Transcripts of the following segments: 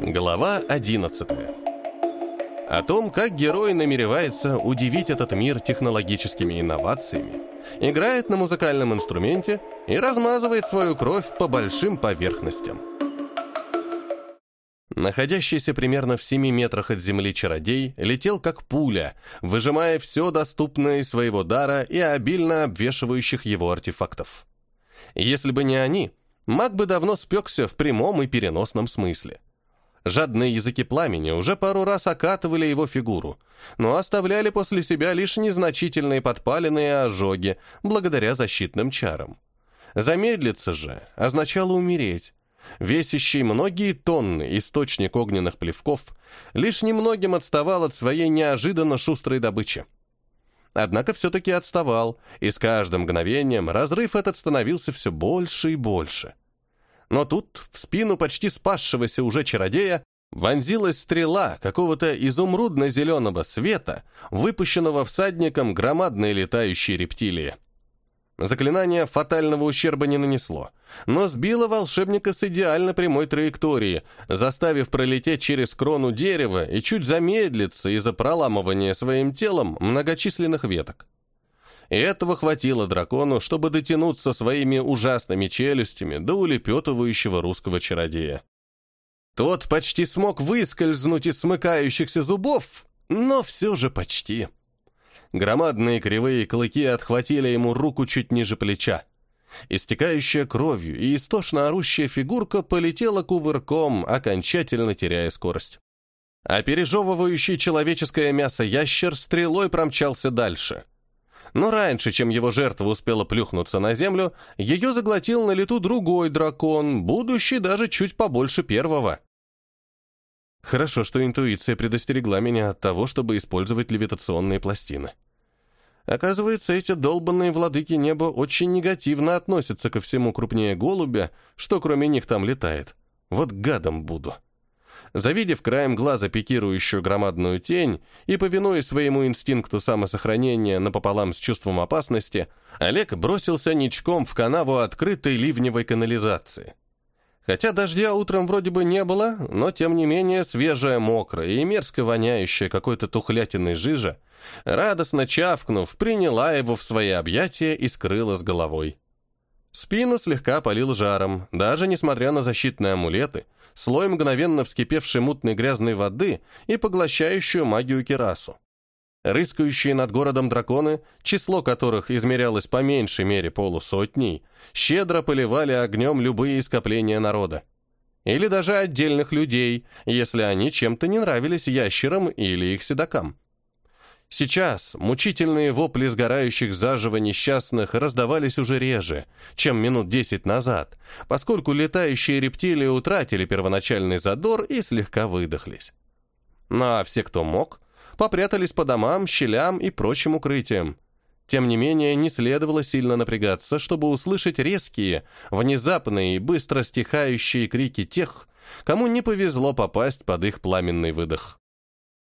Глава 11. О том, как герой намеревается удивить этот мир технологическими инновациями, играет на музыкальном инструменте и размазывает свою кровь по большим поверхностям. Находящийся примерно в 7 метрах от земли чародей летел как пуля, выжимая все доступное из своего дара и обильно обвешивающих его артефактов. Если бы не они, маг бы давно спекся в прямом и переносном смысле. Жадные языки пламени уже пару раз окатывали его фигуру, но оставляли после себя лишь незначительные подпалины и ожоги, благодаря защитным чарам. Замедлиться же означало умереть. Весящий многие тонны источник огненных плевков лишь немногим отставал от своей неожиданно шустрой добычи. Однако все-таки отставал, и с каждым мгновением разрыв этот становился все больше и больше. Но тут в спину почти спасшегося уже чародея вонзилась стрела какого-то изумрудно-зеленого света, выпущенного всадником громадной летающей рептилии. Заклинание фатального ущерба не нанесло, но сбило волшебника с идеально прямой траектории, заставив пролететь через крону дерева и чуть замедлиться из-за проламывания своим телом многочисленных веток. И этого хватило дракону, чтобы дотянуться своими ужасными челюстями до улепетывающего русского чародея. Тот почти смог выскользнуть из смыкающихся зубов, но все же почти. Громадные кривые клыки отхватили ему руку чуть ниже плеча. Истекающая кровью и истошно орущая фигурка полетела кувырком, окончательно теряя скорость. А пережевывающий человеческое мясо ящер стрелой промчался дальше — но раньше, чем его жертва успела плюхнуться на землю, ее заглотил на лету другой дракон, будущий даже чуть побольше первого. Хорошо, что интуиция предостерегла меня от того, чтобы использовать левитационные пластины. Оказывается, эти долбанные владыки неба очень негативно относятся ко всему крупнее голубя, что кроме них там летает. Вот гадом буду. Завидев краем глаза пикирующую громадную тень и повинуясь своему инстинкту самосохранения напополам с чувством опасности, Олег бросился ничком в канаву открытой ливневой канализации. Хотя дождя утром вроде бы не было, но тем не менее свежая, мокрая и мерзко воняющая какой-то тухлятиной жижа, радостно чавкнув, приняла его в свои объятия и скрыла с головой. Спину слегка полил жаром, даже несмотря на защитные амулеты – слой мгновенно вскипевшей мутной грязной воды и поглощающую магию керасу. Рыскающие над городом драконы, число которых измерялось по меньшей мере полусотней, щедро поливали огнем любые скопления народа. Или даже отдельных людей, если они чем-то не нравились ящерам или их седокам. Сейчас мучительные вопли сгорающих заживо несчастных раздавались уже реже, чем минут десять назад, поскольку летающие рептилии утратили первоначальный задор и слегка выдохлись. Ну а все, кто мог, попрятались по домам, щелям и прочим укрытиям. Тем не менее, не следовало сильно напрягаться, чтобы услышать резкие, внезапные и быстро стихающие крики тех, кому не повезло попасть под их пламенный выдох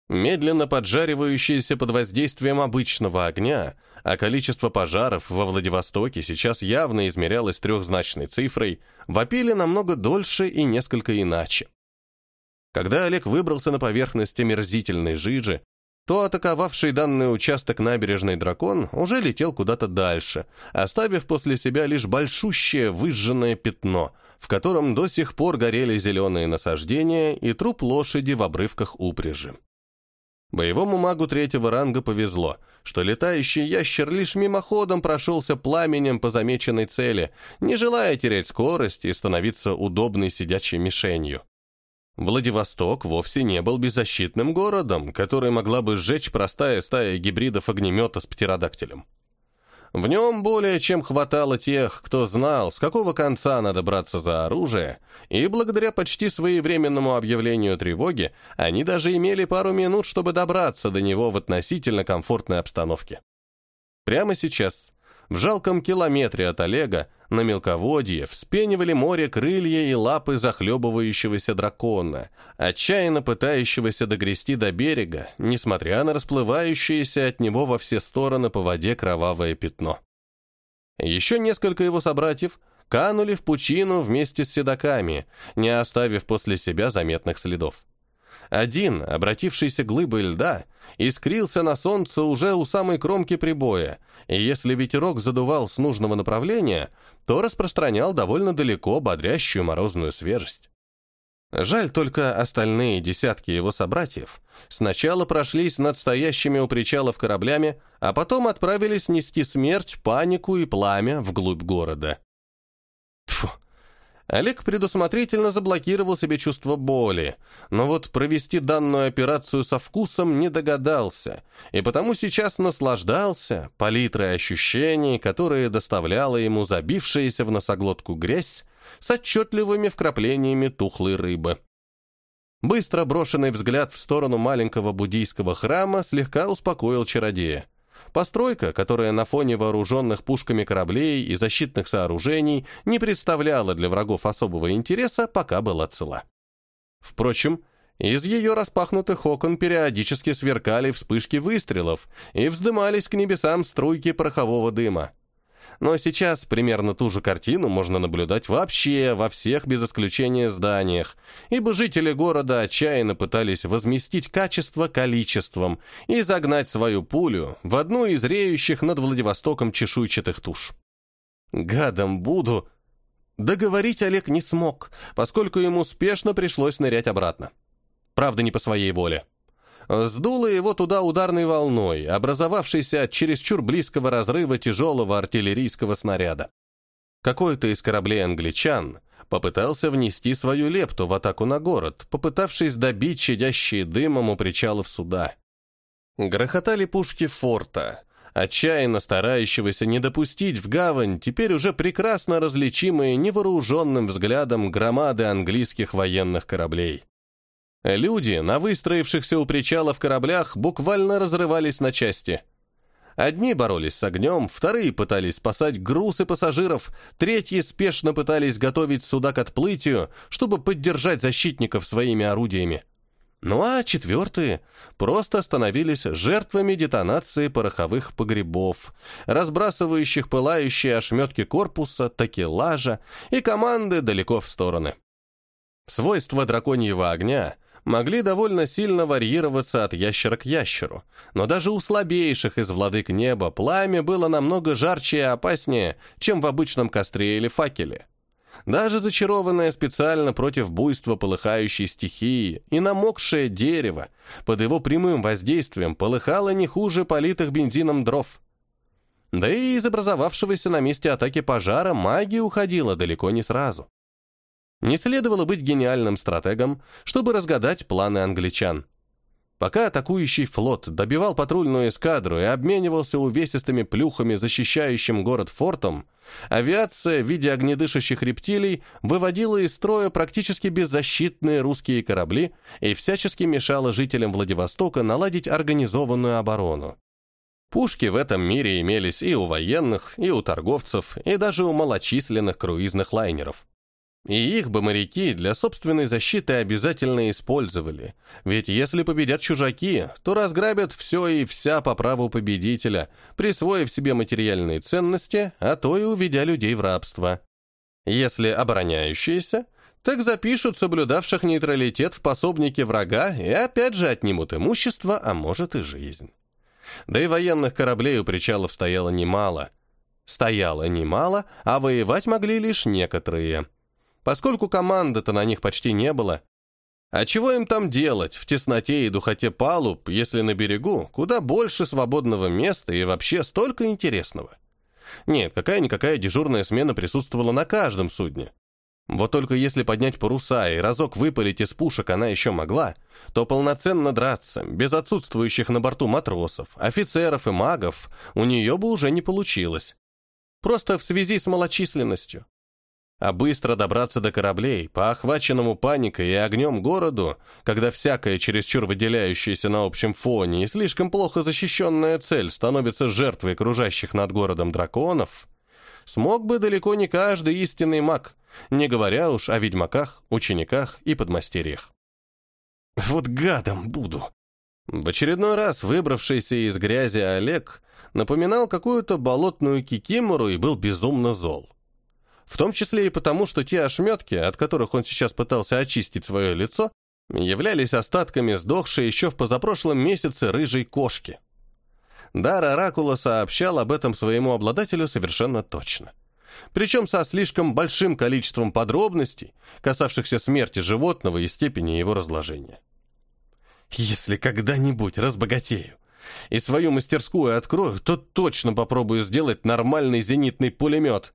медленно поджаривающиеся под воздействием обычного огня, а количество пожаров во Владивостоке сейчас явно измерялось трехзначной цифрой, вопили намного дольше и несколько иначе. Когда Олег выбрался на поверхность омерзительной жижи, то атаковавший данный участок набережной дракон уже летел куда-то дальше, оставив после себя лишь большущее выжженное пятно, в котором до сих пор горели зеленые насаждения и труп лошади в обрывках упряжи. Боевому магу третьего ранга повезло, что летающий ящер лишь мимоходом прошелся пламенем по замеченной цели, не желая терять скорость и становиться удобной сидячей мишенью. Владивосток вовсе не был беззащитным городом, который могла бы сжечь простая стая гибридов огнемета с птеродактилем. В нем более чем хватало тех, кто знал, с какого конца надо браться за оружие, и благодаря почти своевременному объявлению тревоги они даже имели пару минут, чтобы добраться до него в относительно комфортной обстановке. Прямо сейчас в жалком километре от Олега на мелководье вспенивали море крылья и лапы захлебывающегося дракона, отчаянно пытающегося догрести до берега, несмотря на расплывающееся от него во все стороны по воде кровавое пятно. Еще несколько его собратьев, канули в пучину вместе с седаками, не оставив после себя заметных следов. Один, обратившийся глыбой льда, искрился на солнце уже у самой кромки прибоя, и если ветерок задувал с нужного направления, то распространял довольно далеко бодрящую морозную свежесть. Жаль только остальные десятки его собратьев сначала прошлись над стоящими у причалов кораблями, а потом отправились нести смерть, панику и пламя вглубь города. Олег предусмотрительно заблокировал себе чувство боли, но вот провести данную операцию со вкусом не догадался, и потому сейчас наслаждался палитрой ощущений, которые доставляла ему забившаяся в носоглотку грязь с отчетливыми вкраплениями тухлой рыбы. Быстро брошенный взгляд в сторону маленького буддийского храма слегка успокоил чародея. Постройка, которая на фоне вооруженных пушками кораблей и защитных сооружений не представляла для врагов особого интереса, пока была цела. Впрочем, из ее распахнутых окон периодически сверкали вспышки выстрелов и вздымались к небесам струйки порохового дыма. Но сейчас примерно ту же картину можно наблюдать вообще во всех без исключения зданиях, ибо жители города отчаянно пытались возместить качество количеством и загнать свою пулю в одну из реющих над Владивостоком чешуйчатых туш. «Гадом буду!» Договорить Олег не смог, поскольку ему спешно пришлось нырять обратно. Правда, не по своей воле сдуло его туда ударной волной, образовавшейся от чересчур близкого разрыва тяжелого артиллерийского снаряда. Какой-то из кораблей англичан попытался внести свою лепту в атаку на город, попытавшись добить чадящие дымом у причалов суда. Грохотали пушки форта, отчаянно старающегося не допустить в гавань теперь уже прекрасно различимые невооруженным взглядом громады английских военных кораблей. Люди на выстроившихся у причала в кораблях буквально разрывались на части. Одни боролись с огнем, вторые пытались спасать груз и пассажиров, третьи спешно пытались готовить суда к отплытию, чтобы поддержать защитников своими орудиями. Ну а четвертые просто становились жертвами детонации пороховых погребов, разбрасывающих пылающие ошметки корпуса, такелажа и команды далеко в стороны. Свойства драконьего огня могли довольно сильно варьироваться от ящера к ящеру, но даже у слабейших из владык неба пламя было намного жарче и опаснее, чем в обычном костре или факеле. Даже зачарованное специально против буйства полыхающей стихии и намокшее дерево под его прямым воздействием полыхало не хуже политых бензином дров. Да и из образовавшегося на месте атаки пожара магия уходила далеко не сразу. Не следовало быть гениальным стратегом, чтобы разгадать планы англичан. Пока атакующий флот добивал патрульную эскадру и обменивался увесистыми плюхами, защищающим город фортом, авиация в виде огнедышащих рептилий выводила из строя практически беззащитные русские корабли и всячески мешала жителям Владивостока наладить организованную оборону. Пушки в этом мире имелись и у военных, и у торговцев, и даже у малочисленных круизных лайнеров. И их бы моряки для собственной защиты обязательно использовали. Ведь если победят чужаки, то разграбят все и вся по праву победителя, присвоив себе материальные ценности, а то и уведя людей в рабство. Если обороняющиеся, так запишут соблюдавших нейтралитет в пособники врага и опять же отнимут имущество, а может и жизнь. Да и военных кораблей у причалов стояло немало. Стояло немало, а воевать могли лишь некоторые – поскольку команды-то на них почти не было. А чего им там делать в тесноте и духоте палуб, если на берегу куда больше свободного места и вообще столько интересного? Нет, какая-никакая дежурная смена присутствовала на каждом судне. Вот только если поднять паруса и разок выпалить из пушек она еще могла, то полноценно драться, без отсутствующих на борту матросов, офицеров и магов, у нее бы уже не получилось. Просто в связи с малочисленностью. А быстро добраться до кораблей, по охваченному паникой и огнем городу, когда всякая чересчур выделяющаяся на общем фоне и слишком плохо защищенная цель становится жертвой кружащих над городом драконов, смог бы далеко не каждый истинный маг, не говоря уж о ведьмаках, учениках и подмастерьях. Вот гадом буду. В очередной раз выбравшийся из грязи Олег напоминал какую-то болотную кикимору и был безумно зол. В том числе и потому, что те ошметки, от которых он сейчас пытался очистить свое лицо, являлись остатками сдохшей еще в позапрошлом месяце рыжей кошки. Дар Оракула сообщал об этом своему обладателю совершенно точно. Причем со слишком большим количеством подробностей, касавшихся смерти животного и степени его разложения. «Если когда-нибудь разбогатею и свою мастерскую открою, то точно попробую сделать нормальный зенитный пулемет»,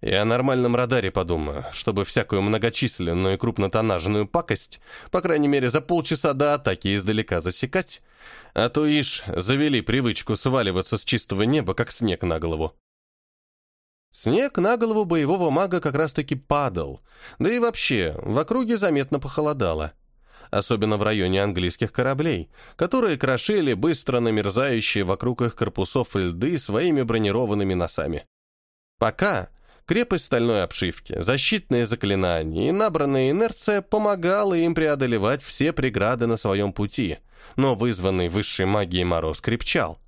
и о нормальном радаре подумаю, чтобы всякую многочисленную и крупнотоннажную пакость, по крайней мере, за полчаса до атаки издалека засекать, а то ишь завели привычку сваливаться с чистого неба, как снег на голову. Снег на голову боевого мага как раз-таки падал, да и вообще, в округе заметно похолодало. Особенно в районе английских кораблей, которые крошили быстро намерзающие вокруг их корпусов льды своими бронированными носами. Пока Крепость стальной обшивки, защитные заклинания и набранная инерция помогала им преодолевать все преграды на своем пути, но вызванный высшей магией мороз крепчал.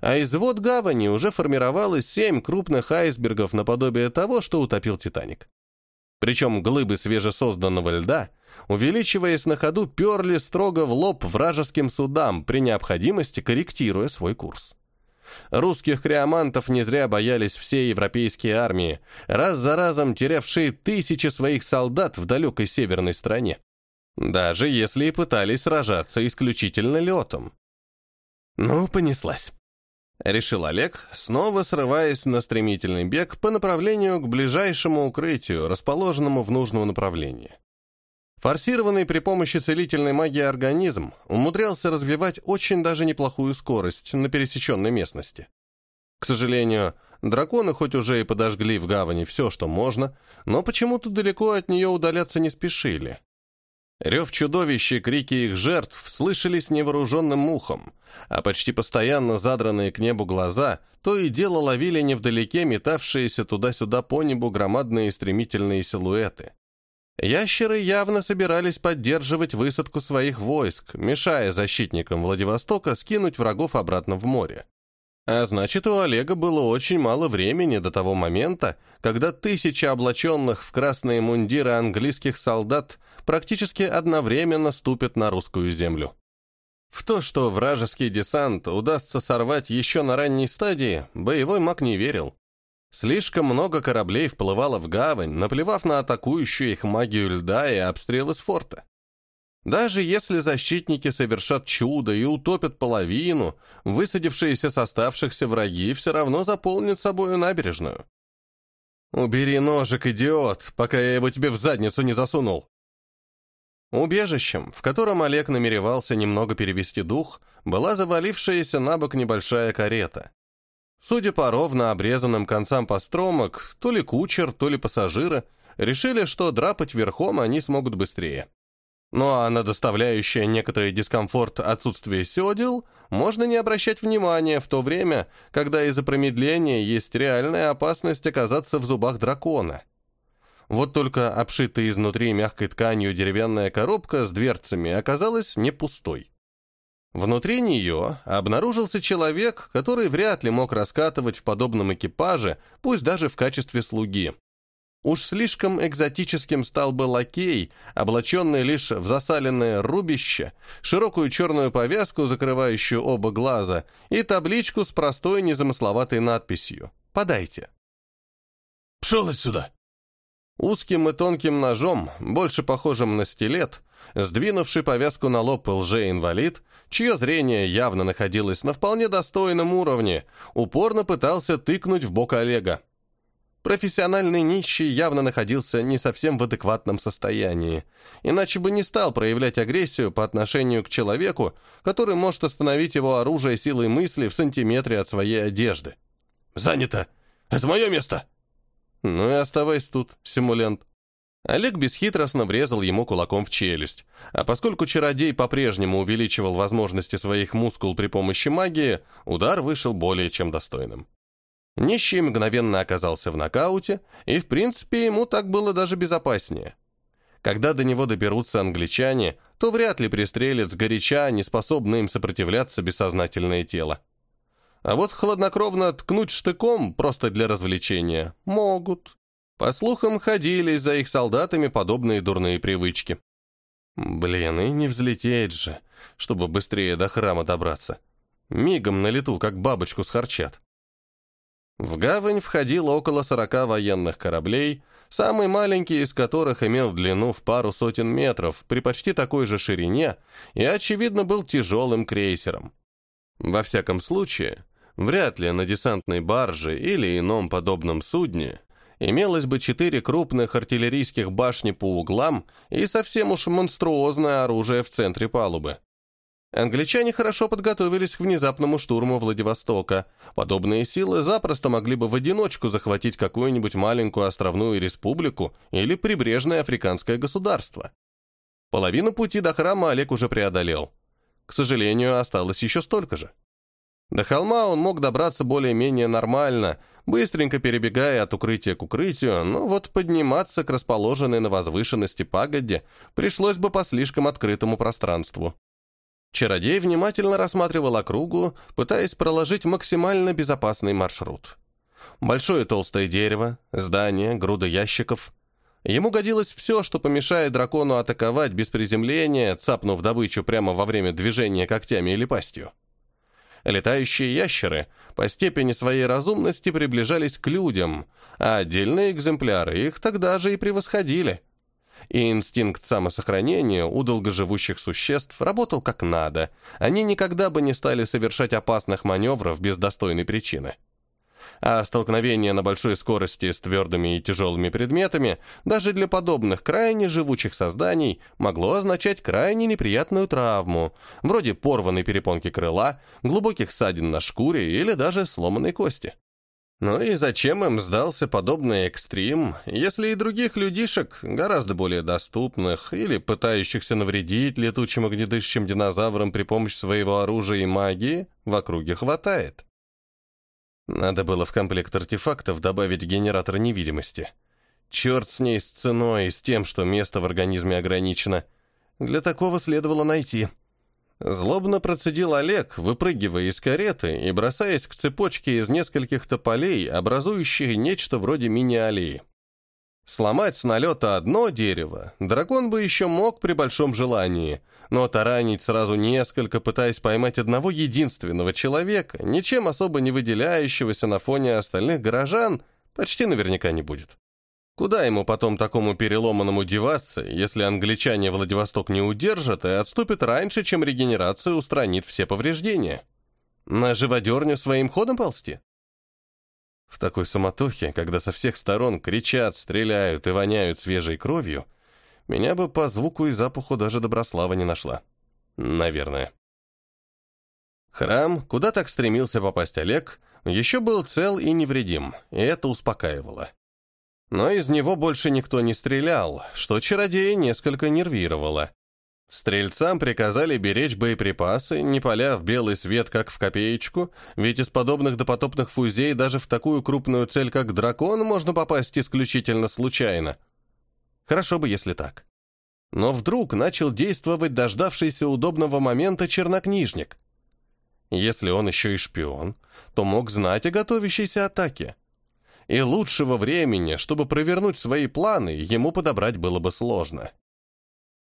А из вод гавани уже формировалось семь крупных айсбергов наподобие того, что утопил «Титаник». Причем глыбы свежесозданного льда, увеличиваясь на ходу, перли строго в лоб вражеским судам, при необходимости корректируя свой курс. Русских креомантов не зря боялись все европейские армии, раз за разом терявшие тысячи своих солдат в далекой северной стране. Даже если и пытались сражаться исключительно летом. Ну, понеслась. Решил Олег, снова срываясь на стремительный бег по направлению к ближайшему укрытию, расположенному в нужном направлении. Форсированный при помощи целительной магии организм умудрялся развивать очень даже неплохую скорость на пересеченной местности. К сожалению, драконы хоть уже и подожгли в гавани все, что можно, но почему-то далеко от нее удаляться не спешили. Рев чудовищ и крики их жертв слышались невооруженным ухом, а почти постоянно задранные к небу глаза то и дело ловили невдалеке метавшиеся туда-сюда по небу громадные стремительные силуэты. Ящеры явно собирались поддерживать высадку своих войск, мешая защитникам Владивостока скинуть врагов обратно в море. А значит, у Олега было очень мало времени до того момента, когда тысячи облаченных в красные мундиры английских солдат практически одновременно ступят на русскую землю. В то, что вражеский десант удастся сорвать еще на ранней стадии, боевой маг не верил. Слишком много кораблей вплывало в гавань, наплевав на атакующую их магию льда и обстрелы с форта. Даже если защитники совершат чудо и утопят половину, высадившиеся с оставшихся враги все равно заполнят собою набережную. «Убери ножик, идиот, пока я его тебе в задницу не засунул!» Убежищем, в котором Олег намеревался немного перевести дух, была завалившаяся на бок небольшая карета. Судя по ровно обрезанным концам постромок, то ли кучер, то ли пассажиры решили, что драпать верхом они смогут быстрее. Ну а на доставляющее некоторый дискомфорт отсутствие седел можно не обращать внимания в то время, когда из-за промедления есть реальная опасность оказаться в зубах дракона. Вот только обшитая изнутри мягкой тканью деревянная коробка с дверцами оказалась не пустой. Внутри нее обнаружился человек, который вряд ли мог раскатывать в подобном экипаже, пусть даже в качестве слуги. Уж слишком экзотическим стал бы лакей, облаченный лишь в засаленное рубище, широкую черную повязку, закрывающую оба глаза, и табличку с простой незамысловатой надписью «Подайте». «Пшел отсюда!» Узким и тонким ножом, больше похожим на стилет, сдвинувший повязку на лоб лже-инвалид, чье зрение явно находилось на вполне достойном уровне, упорно пытался тыкнуть в бок Олега. Профессиональный нищий явно находился не совсем в адекватном состоянии, иначе бы не стал проявлять агрессию по отношению к человеку, который может остановить его оружие силой мысли в сантиметре от своей одежды. «Занято! Это мое место!» «Ну и оставайся тут, симулянт». Олег бесхитростно врезал ему кулаком в челюсть, а поскольку чародей по-прежнему увеличивал возможности своих мускул при помощи магии, удар вышел более чем достойным. Нищий мгновенно оказался в нокауте, и, в принципе, ему так было даже безопаснее. Когда до него доберутся англичане, то вряд ли пристрелят сгоряча, неспособное им сопротивляться бессознательное тело. А вот хладнокровно ткнуть штыком просто для развлечения могут. По слухам, ходили за их солдатами подобные дурные привычки. Блин, и не взлететь же, чтобы быстрее до храма добраться. Мигом на лету, как бабочку схарчат. В гавань входило около сорока военных кораблей, самый маленький из которых имел длину в пару сотен метров при почти такой же ширине и, очевидно, был тяжелым крейсером. Во всяком случае, вряд ли на десантной барже или ином подобном судне имелось бы четыре крупных артиллерийских башни по углам и совсем уж монструозное оружие в центре палубы. Англичане хорошо подготовились к внезапному штурму Владивостока. Подобные силы запросто могли бы в одиночку захватить какую-нибудь маленькую островную республику или прибрежное африканское государство. Половину пути до храма Олег уже преодолел. К сожалению, осталось еще столько же. До холма он мог добраться более-менее нормально, быстренько перебегая от укрытия к укрытию, но вот подниматься к расположенной на возвышенности пагоде пришлось бы по слишком открытому пространству. Чародей внимательно рассматривал округу, пытаясь проложить максимально безопасный маршрут. Большое толстое дерево, здание, груда ящиков. Ему годилось все, что помешает дракону атаковать без приземления, цапнув добычу прямо во время движения когтями или пастью. Летающие ящеры по степени своей разумности приближались к людям, а отдельные экземпляры их тогда же и превосходили – и инстинкт самосохранения у долгоживущих существ работал как надо. Они никогда бы не стали совершать опасных маневров без достойной причины. А столкновение на большой скорости с твердыми и тяжелыми предметами даже для подобных крайне живучих созданий могло означать крайне неприятную травму, вроде порванной перепонки крыла, глубоких ссадин на шкуре или даже сломанной кости. Ну и зачем им сдался подобный экстрим, если и других людишек, гораздо более доступных или пытающихся навредить летучим огнедышащим динозаврам при помощи своего оружия и магии, в округе хватает? Надо было в комплект артефактов добавить генератор невидимости. Черт с ней с ценой и с тем, что место в организме ограничено. Для такого следовало найти. Злобно процедил Олег, выпрыгивая из кареты и бросаясь к цепочке из нескольких тополей, образующих нечто вроде мини-аллеи. Сломать с налета одно дерево дракон бы еще мог при большом желании, но таранить сразу несколько, пытаясь поймать одного единственного человека, ничем особо не выделяющегося на фоне остальных горожан, почти наверняка не будет. Куда ему потом такому переломанному деваться, если англичане Владивосток не удержат и отступят раньше, чем регенерация устранит все повреждения? На живодерню своим ходом ползти? В такой суматохе, когда со всех сторон кричат, стреляют и воняют свежей кровью, меня бы по звуку и запаху даже Доброслава не нашла. Наверное. Храм, куда так стремился попасть Олег, еще был цел и невредим, и это успокаивало. Но из него больше никто не стрелял, что чародея несколько нервировало. Стрельцам приказали беречь боеприпасы, не поля в белый свет, как в копеечку, ведь из подобных допотопных фузей даже в такую крупную цель, как дракон, можно попасть исключительно случайно. Хорошо бы, если так. Но вдруг начал действовать дождавшийся удобного момента чернокнижник. Если он еще и шпион, то мог знать о готовящейся атаке и лучшего времени, чтобы провернуть свои планы, ему подобрать было бы сложно.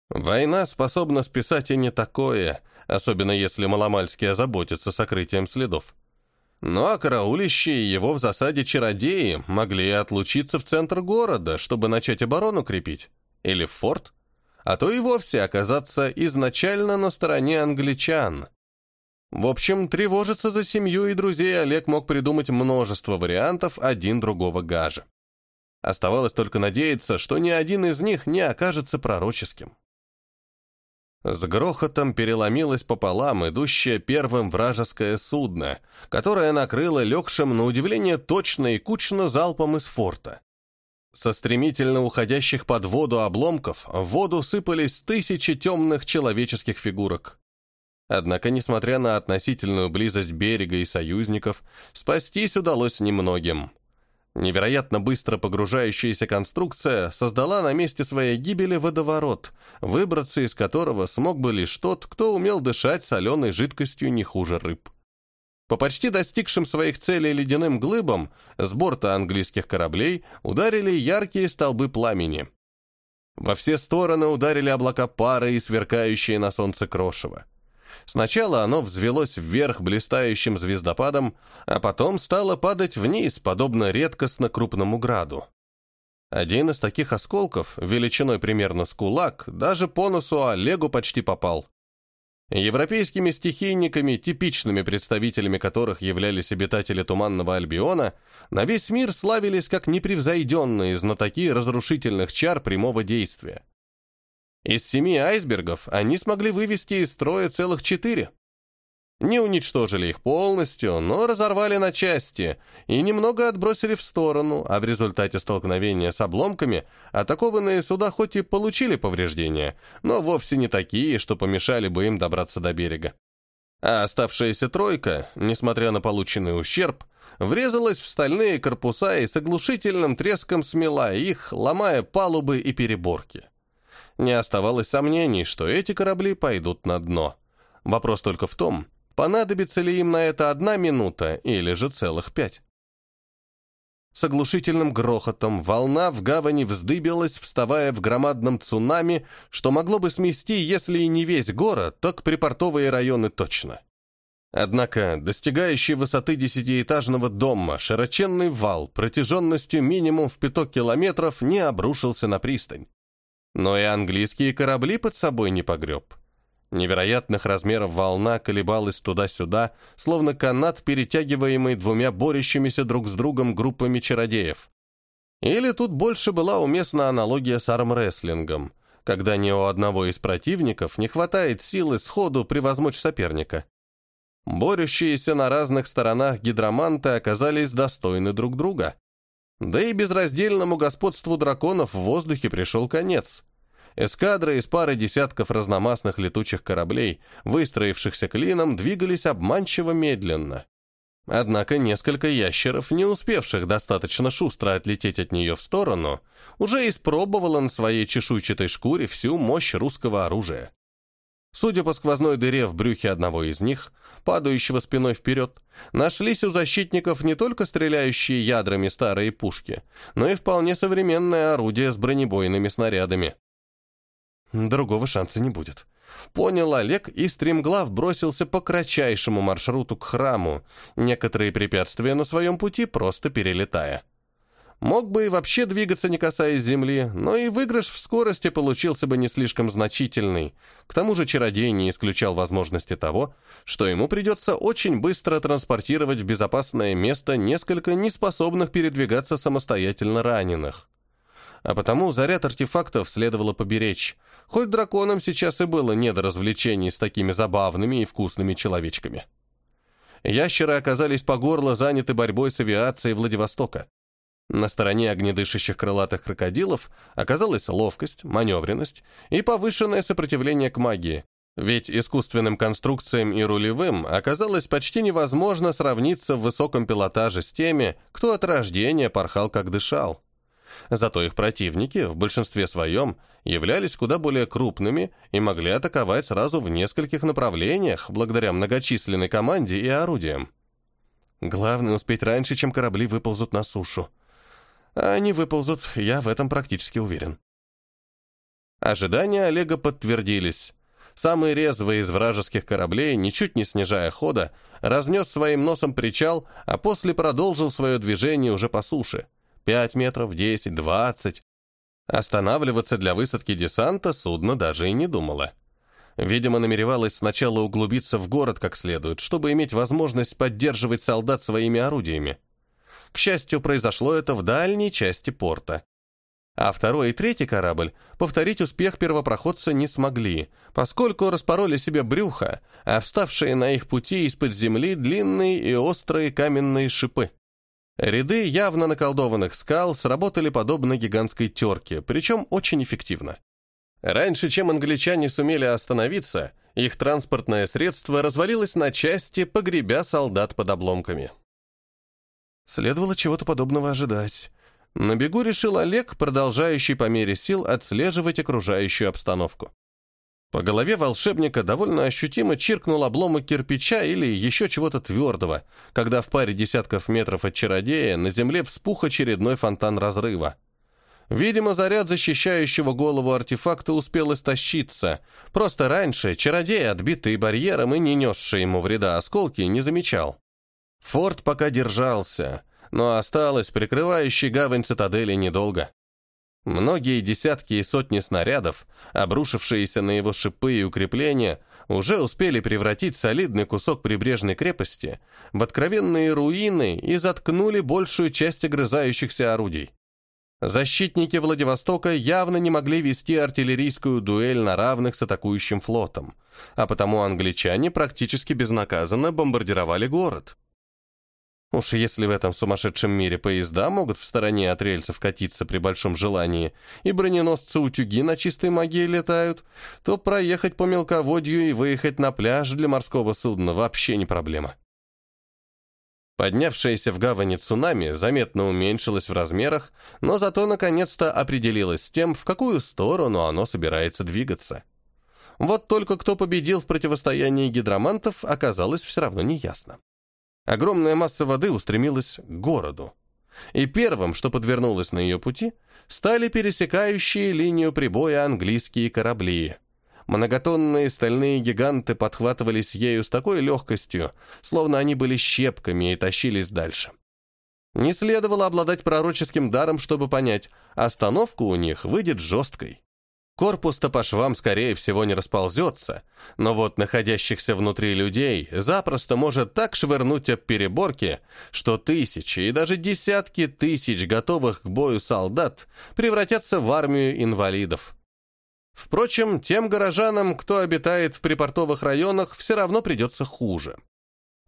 Война способна списать и не такое, особенно если маломальски озаботится сокрытием следов. Ну а караулищие его в засаде чародеи могли отлучиться в центр города, чтобы начать оборону крепить, или в форт, а то и вовсе оказаться изначально на стороне англичан – в общем, тревожиться за семью и друзей Олег мог придумать множество вариантов один другого гажа. Оставалось только надеяться, что ни один из них не окажется пророческим. С грохотом переломилось пополам идущее первым вражеское судно, которое накрыло легшим на удивление точно и кучно залпом из форта. Со стремительно уходящих под воду обломков в воду сыпались тысячи темных человеческих фигурок. Однако, несмотря на относительную близость берега и союзников, спастись удалось немногим. Невероятно быстро погружающаяся конструкция создала на месте своей гибели водоворот, выбраться из которого смог бы лишь тот, кто умел дышать соленой жидкостью не хуже рыб. По почти достигшим своих целей ледяным глыбам с борта английских кораблей ударили яркие столбы пламени. Во все стороны ударили облака пара и сверкающие на солнце крошево. Сначала оно взвелось вверх блистающим звездопадом, а потом стало падать вниз, подобно редкостно крупному граду. Один из таких осколков, величиной примерно с кулак, даже по носу Олегу почти попал. Европейскими стихийниками, типичными представителями которых являлись обитатели Туманного Альбиона, на весь мир славились как непревзойденные знатоки разрушительных чар прямого действия. Из семи айсбергов они смогли вывести из строя целых четыре. Не уничтожили их полностью, но разорвали на части и немного отбросили в сторону, а в результате столкновения с обломками атакованные суда хоть и получили повреждения, но вовсе не такие, что помешали бы им добраться до берега. А оставшаяся тройка, несмотря на полученный ущерб, врезалась в стальные корпуса и с оглушительным треском смела их, ломая палубы и переборки не оставалось сомнений, что эти корабли пойдут на дно. Вопрос только в том, понадобится ли им на это одна минута или же целых пять. С оглушительным грохотом волна в гавани вздыбилась, вставая в громадном цунами, что могло бы смести, если и не весь город, то к припортовые районы точно. Однако достигающий высоты десятиэтажного дома широченный вал протяженностью минимум в пяток километров не обрушился на пристань но и английские корабли под собой не погреб. Невероятных размеров волна колебалась туда-сюда, словно канат, перетягиваемый двумя борющимися друг с другом группами чародеев. Или тут больше была уместна аналогия с армрестлингом, когда ни у одного из противников не хватает силы сходу превозмочь соперника. Борющиеся на разных сторонах гидроманты оказались достойны друг друга. Да и безраздельному господству драконов в воздухе пришел конец. Эскадра из пары десятков разномастных летучих кораблей, выстроившихся клином, двигались обманчиво медленно. Однако несколько ящеров, не успевших достаточно шустро отлететь от нее в сторону, уже испробовало на своей чешуйчатой шкуре всю мощь русского оружия. Судя по сквозной дыре в брюхе одного из них, падающего спиной вперед, нашлись у защитников не только стреляющие ядрами старые пушки, но и вполне современное орудие с бронебойными снарядами. Другого шанса не будет. Понял Олег, и стремглав бросился по кратчайшему маршруту к храму, некоторые препятствия на своем пути просто перелетая. Мог бы и вообще двигаться, не касаясь земли, но и выигрыш в скорости получился бы не слишком значительный. К тому же чародей не исключал возможности того, что ему придется очень быстро транспортировать в безопасное место несколько неспособных передвигаться самостоятельно раненых. А потому заряд артефактов следовало поберечь, хоть драконам сейчас и было не до развлечений с такими забавными и вкусными человечками. Ящеры оказались по горло заняты борьбой с авиацией Владивостока. На стороне огнедышащих крылатых крокодилов оказалась ловкость, маневренность и повышенное сопротивление к магии, ведь искусственным конструкциям и рулевым оказалось почти невозможно сравниться в высоком пилотаже с теми, кто от рождения порхал как дышал. Зато их противники, в большинстве своем, являлись куда более крупными и могли атаковать сразу в нескольких направлениях, благодаря многочисленной команде и орудиям. Главное успеть раньше, чем корабли выползут на сушу. Они выползут, я в этом практически уверен. Ожидания Олега подтвердились. Самый резвый из вражеских кораблей, ничуть не снижая хода, разнес своим носом причал, а после продолжил свое движение уже по суше. Пять метров, десять, двадцать. Останавливаться для высадки десанта судно даже и не думало. Видимо, намеревалось сначала углубиться в город как следует, чтобы иметь возможность поддерживать солдат своими орудиями. К счастью, произошло это в дальней части порта. А второй и третий корабль повторить успех первопроходца не смогли, поскольку распороли себе брюхо, а вставшие на их пути из-под земли длинные и острые каменные шипы. Ряды явно наколдованных скал сработали подобно гигантской терке, причем очень эффективно. Раньше, чем англичане сумели остановиться, их транспортное средство развалилось на части, погребя солдат под обломками. Следовало чего-то подобного ожидать. На бегу решил Олег, продолжающий по мере сил отслеживать окружающую обстановку. По голове волшебника довольно ощутимо чиркнул обломок кирпича или еще чего-то твердого, когда в паре десятков метров от чародея на земле вспух очередной фонтан разрыва. Видимо, заряд защищающего голову артефакта успел истощиться. Просто раньше чародей, отбитый барьером и не несший ему вреда осколки, не замечал. Форт пока держался, но осталось прикрывающий гавань цитадели недолго. Многие десятки и сотни снарядов, обрушившиеся на его шипы и укрепления, уже успели превратить солидный кусок прибрежной крепости в откровенные руины и заткнули большую часть огрызающихся орудий. Защитники Владивостока явно не могли вести артиллерийскую дуэль на равных с атакующим флотом, а потому англичане практически безнаказанно бомбардировали город. Уж если в этом сумасшедшем мире поезда могут в стороне от рельсов катиться при большом желании, и броненосцы-утюги на чистой магии летают, то проехать по мелководью и выехать на пляж для морского судна вообще не проблема. Поднявшееся в гавани цунами заметно уменьшилось в размерах, но зато наконец-то определилось с тем, в какую сторону оно собирается двигаться. Вот только кто победил в противостоянии гидромантов, оказалось все равно неясно. Огромная масса воды устремилась к городу. И первым, что подвернулось на ее пути, стали пересекающие линию прибоя английские корабли. Многотонные стальные гиганты подхватывались ею с такой легкостью, словно они были щепками и тащились дальше. Не следовало обладать пророческим даром, чтобы понять, остановка у них выйдет жесткой. Корпус-то по швам, скорее всего, не расползется, но вот находящихся внутри людей запросто может так швырнуть об переборки, что тысячи и даже десятки тысяч готовых к бою солдат превратятся в армию инвалидов. Впрочем, тем горожанам, кто обитает в припортовых районах, все равно придется хуже.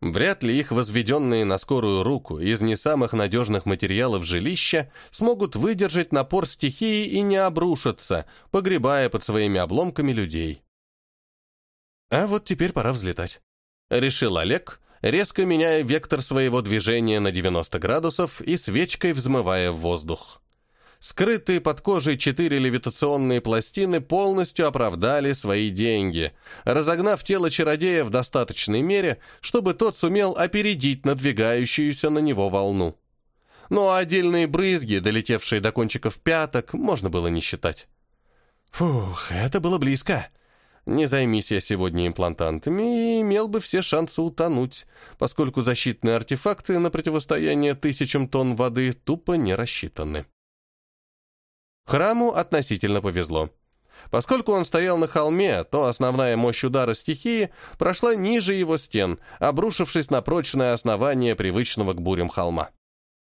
Вряд ли их возведенные на скорую руку из не самых надежных материалов жилища смогут выдержать напор стихии и не обрушатся, погребая под своими обломками людей. А вот теперь пора взлетать. Решил Олег, резко меняя вектор своего движения на 90 градусов и свечкой взмывая в воздух. Скрытые под кожей четыре левитационные пластины полностью оправдали свои деньги, разогнав тело чародея в достаточной мере, чтобы тот сумел опередить надвигающуюся на него волну. Ну а отдельные брызги, долетевшие до кончиков пяток, можно было не считать. Фух, это было близко. Не займись я сегодня имплантантами, и имел бы все шансы утонуть, поскольку защитные артефакты на противостояние тысячам тонн воды тупо не рассчитаны. Храму относительно повезло. Поскольку он стоял на холме, то основная мощь удара стихии прошла ниже его стен, обрушившись на прочное основание привычного к бурям холма.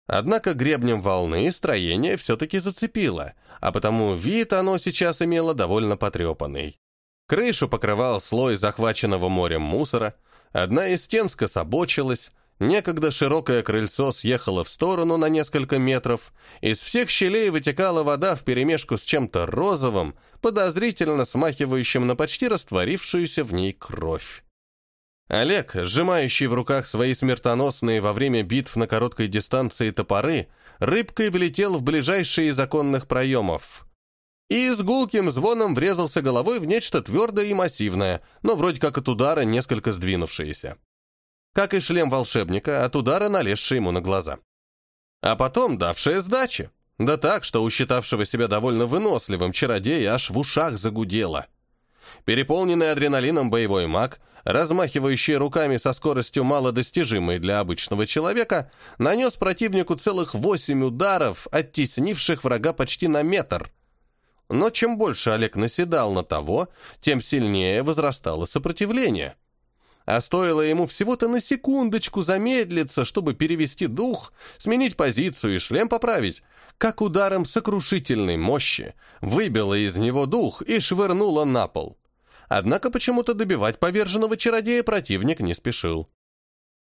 Однако гребнем волны строение все-таки зацепило, а потому вид оно сейчас имело довольно потрепанный. Крышу покрывал слой захваченного морем мусора, одна из стен скособочилась, Некогда широкое крыльцо съехало в сторону на несколько метров, из всех щелей вытекала вода вперемешку с чем-то розовым, подозрительно смахивающим на почти растворившуюся в ней кровь. Олег, сжимающий в руках свои смертоносные во время битв на короткой дистанции топоры, рыбкой влетел в ближайшие законных проемов. И с гулким звоном врезался головой в нечто твердое и массивное, но вроде как от удара несколько сдвинувшееся как и шлем волшебника, от удара налезший ему на глаза. А потом давшая сдачи. Да так, что у считавшего себя довольно выносливым чародея аж в ушах загудело. Переполненный адреналином боевой маг, размахивающий руками со скоростью малодостижимой для обычного человека, нанес противнику целых восемь ударов, оттеснивших врага почти на метр. Но чем больше Олег наседал на того, тем сильнее возрастало сопротивление. А стоило ему всего-то на секундочку замедлиться, чтобы перевести дух, сменить позицию и шлем поправить, как ударом сокрушительной мощи выбило из него дух и швырнуло на пол. Однако почему-то добивать поверженного чародея противник не спешил.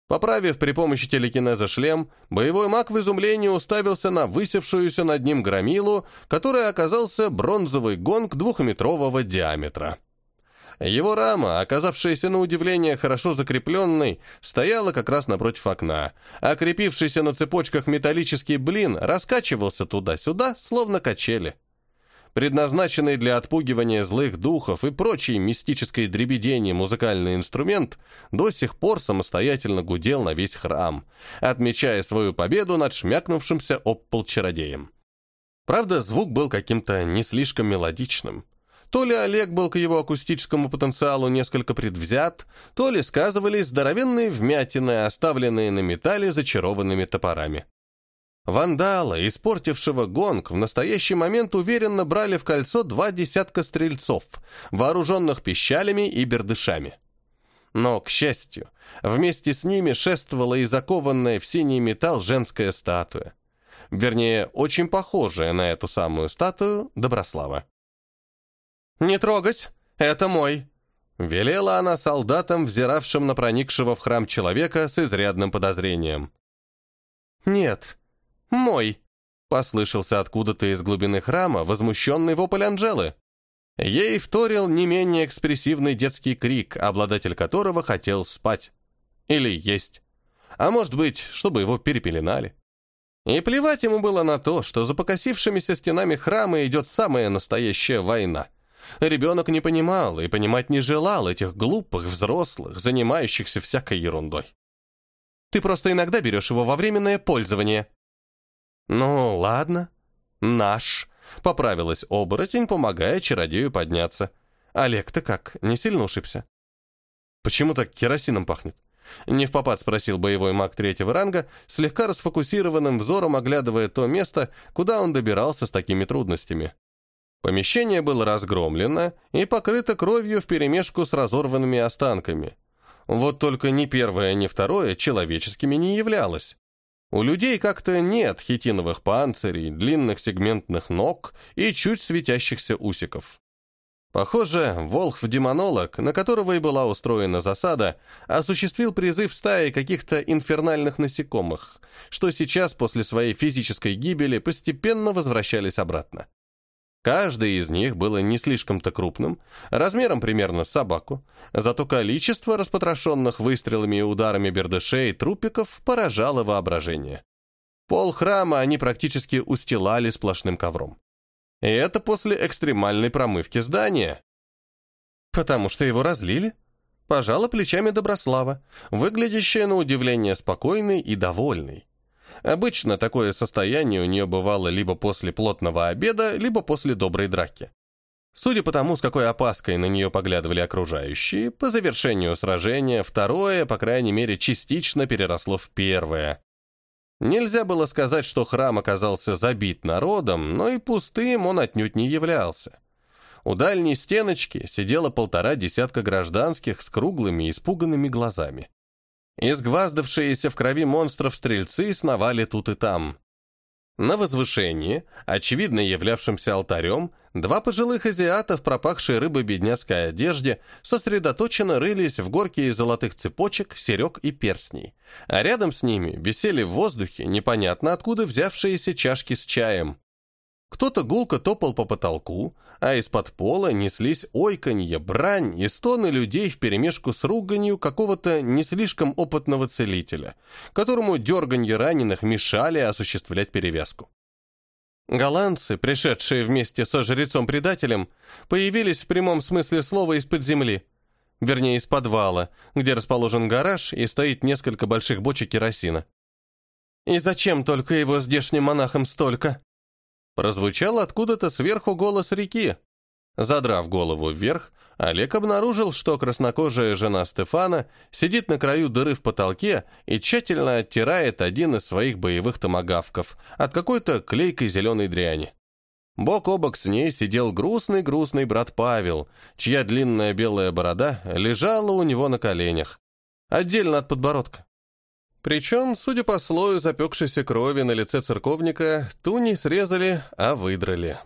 Поправив при помощи телекинеза шлем, боевой маг в изумлении уставился на высевшуюся над ним громилу, который оказался бронзовый гонг двухметрового диаметра. Его рама, оказавшаяся на удивление хорошо закрепленной, стояла как раз напротив окна, а крепившийся на цепочках металлический блин раскачивался туда-сюда, словно качели. предназначенный для отпугивания злых духов и прочей мистической дребедени музыкальный инструмент, до сих пор самостоятельно гудел на весь храм, отмечая свою победу над шмякнувшимся об пол чародеем. Правда, звук был каким-то не слишком мелодичным. То ли Олег был к его акустическому потенциалу несколько предвзят, то ли сказывались здоровенные вмятины, оставленные на металле зачарованными топорами. Вандала, испортившего гонг, в настоящий момент уверенно брали в кольцо два десятка стрельцов, вооруженных пищалями и бердышами. Но, к счастью, вместе с ними шествовала и закованная в синий металл женская статуя. Вернее, очень похожая на эту самую статую Доброслава. «Не трогать! Это мой!» Велела она солдатам, взиравшим на проникшего в храм человека с изрядным подозрением. «Нет, мой!» Послышался откуда-то из глубины храма возмущенный вопль Анжелы. Ей вторил не менее экспрессивный детский крик, обладатель которого хотел спать. Или есть. А может быть, чтобы его перепеленали. И плевать ему было на то, что за покосившимися стенами храма идет самая настоящая война. Ребенок не понимал и понимать не желал этих глупых взрослых, занимающихся всякой ерундой. Ты просто иногда берешь его во временное пользование. Ну, ладно. Наш. Поправилась оборотень, помогая чародею подняться. Олег, ты как, не сильно ушибся? Почему так керосином пахнет? Не в попад спросил боевой маг третьего ранга, слегка расфокусированным взором оглядывая то место, куда он добирался с такими трудностями. Помещение было разгромлено и покрыто кровью вперемешку с разорванными останками. Вот только ни первое, ни второе человеческими не являлось. У людей как-то нет хитиновых панцирей, длинных сегментных ног и чуть светящихся усиков. Похоже, волхв-демонолог, на которого и была устроена засада, осуществил призыв стаи каких-то инфернальных насекомых, что сейчас после своей физической гибели постепенно возвращались обратно. Каждый из них было не слишком-то крупным, размером примерно с собаку, зато количество распотрошенных выстрелами и ударами бердышей трупиков поражало воображение. Пол храма они практически устилали сплошным ковром. И это после экстремальной промывки здания. Потому что его разлили. Пожала плечами Доброслава, выглядящая на удивление спокойной и довольной. Обычно такое состояние у нее бывало либо после плотного обеда, либо после доброй драки. Судя по тому, с какой опаской на нее поглядывали окружающие, по завершению сражения второе, по крайней мере, частично переросло в первое. Нельзя было сказать, что храм оказался забит народом, но и пустым он отнюдь не являлся. У дальней стеночки сидело полтора десятка гражданских с круглыми испуганными глазами. Изгваздавшиеся в крови монстров стрельцы сновали тут и там. На возвышении, очевидно являвшемся алтарем, два пожилых азиата в пропахшей рыбой бедняцкой одежде сосредоточенно рылись в горке из золотых цепочек, серег и перстней, а рядом с ними висели в воздухе непонятно откуда взявшиеся чашки с чаем. Кто-то гулко топал по потолку, а из-под пола неслись ойканье, брань и стоны людей вперемешку с руганью какого-то не слишком опытного целителя, которому дерганье раненых мешали осуществлять перевязку. Голландцы, пришедшие вместе со жрецом-предателем, появились в прямом смысле слова из-под земли, вернее, из подвала, где расположен гараж и стоит несколько больших бочек керосина. «И зачем только его здешним монахам столько?» Прозвучал откуда-то сверху голос реки. Задрав голову вверх, Олег обнаружил, что краснокожая жена Стефана сидит на краю дыры в потолке и тщательно оттирает один из своих боевых томагавков от какой-то клейкой зеленой дряни. Бок о бок с ней сидел грустный-грустный брат Павел, чья длинная белая борода лежала у него на коленях, отдельно от подбородка. Причем, судя по слою запекшейся крови на лице церковника, ту не срезали, а выдрали.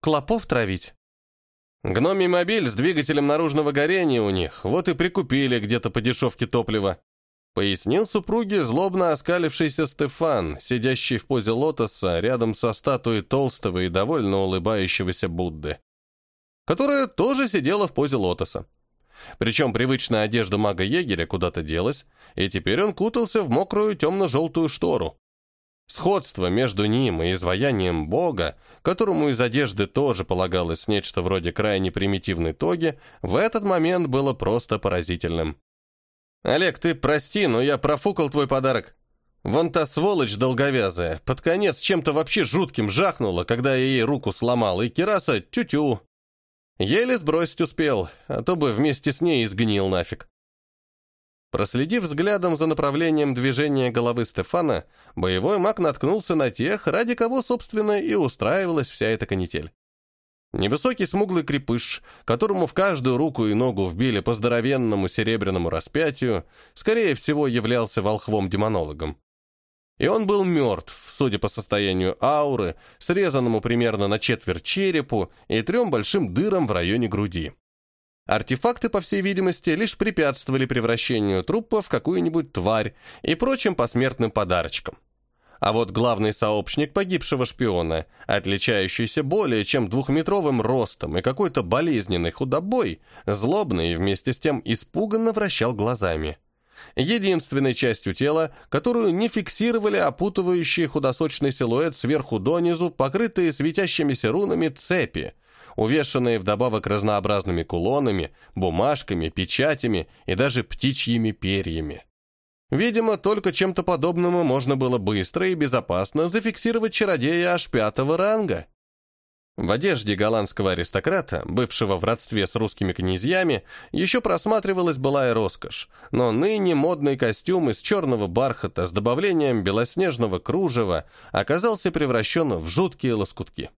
Клопов травить? Гномий мобиль с двигателем наружного горения у них, вот и прикупили где-то по дешевке топлива. Пояснил супруге злобно оскалившийся Стефан, сидящий в позе лотоса рядом со статуей толстого и довольно улыбающегося Будды, которая тоже сидела в позе лотоса. Причем привычная одежда мага-егеря куда-то делась, и теперь он кутался в мокрую темно-желтую штору. Сходство между ним и изваянием бога, которому из одежды тоже полагалось нечто вроде крайне примитивной тоги, в этот момент было просто поразительным. «Олег, ты прости, но я профукал твой подарок. Вон та сволочь долговязая, под конец чем-то вообще жутким жахнула, когда я ей руку сломал, и кераса тю-тю. Еле сбросить успел, а то бы вместе с ней изгнил нафиг». Проследив взглядом за направлением движения головы Стефана, боевой маг наткнулся на тех, ради кого, собственно, и устраивалась вся эта канитель. Невысокий смуглый крепыш, которому в каждую руку и ногу вбили по здоровенному серебряному распятию, скорее всего, являлся волхвом-демонологом. И он был мертв, судя по состоянию ауры, срезанному примерно на четверть черепу и трем большим дырам в районе груди. Артефакты, по всей видимости, лишь препятствовали превращению трупа в какую-нибудь тварь и прочим посмертным подарочкам. А вот главный сообщник погибшего шпиона, отличающийся более чем двухметровым ростом и какой-то болезненной худобой, злобный и вместе с тем испуганно вращал глазами. Единственной частью тела, которую не фиксировали опутывающие худосочный силуэт сверху донизу, покрытые светящимися рунами цепи – увешанные вдобавок разнообразными кулонами, бумажками, печатями и даже птичьими перьями. Видимо, только чем-то подобным можно было быстро и безопасно зафиксировать чародея аж пятого ранга. В одежде голландского аристократа, бывшего в родстве с русскими князьями, еще просматривалась былая роскошь, но ныне модный костюм из черного бархата с добавлением белоснежного кружева оказался превращен в жуткие лоскутки.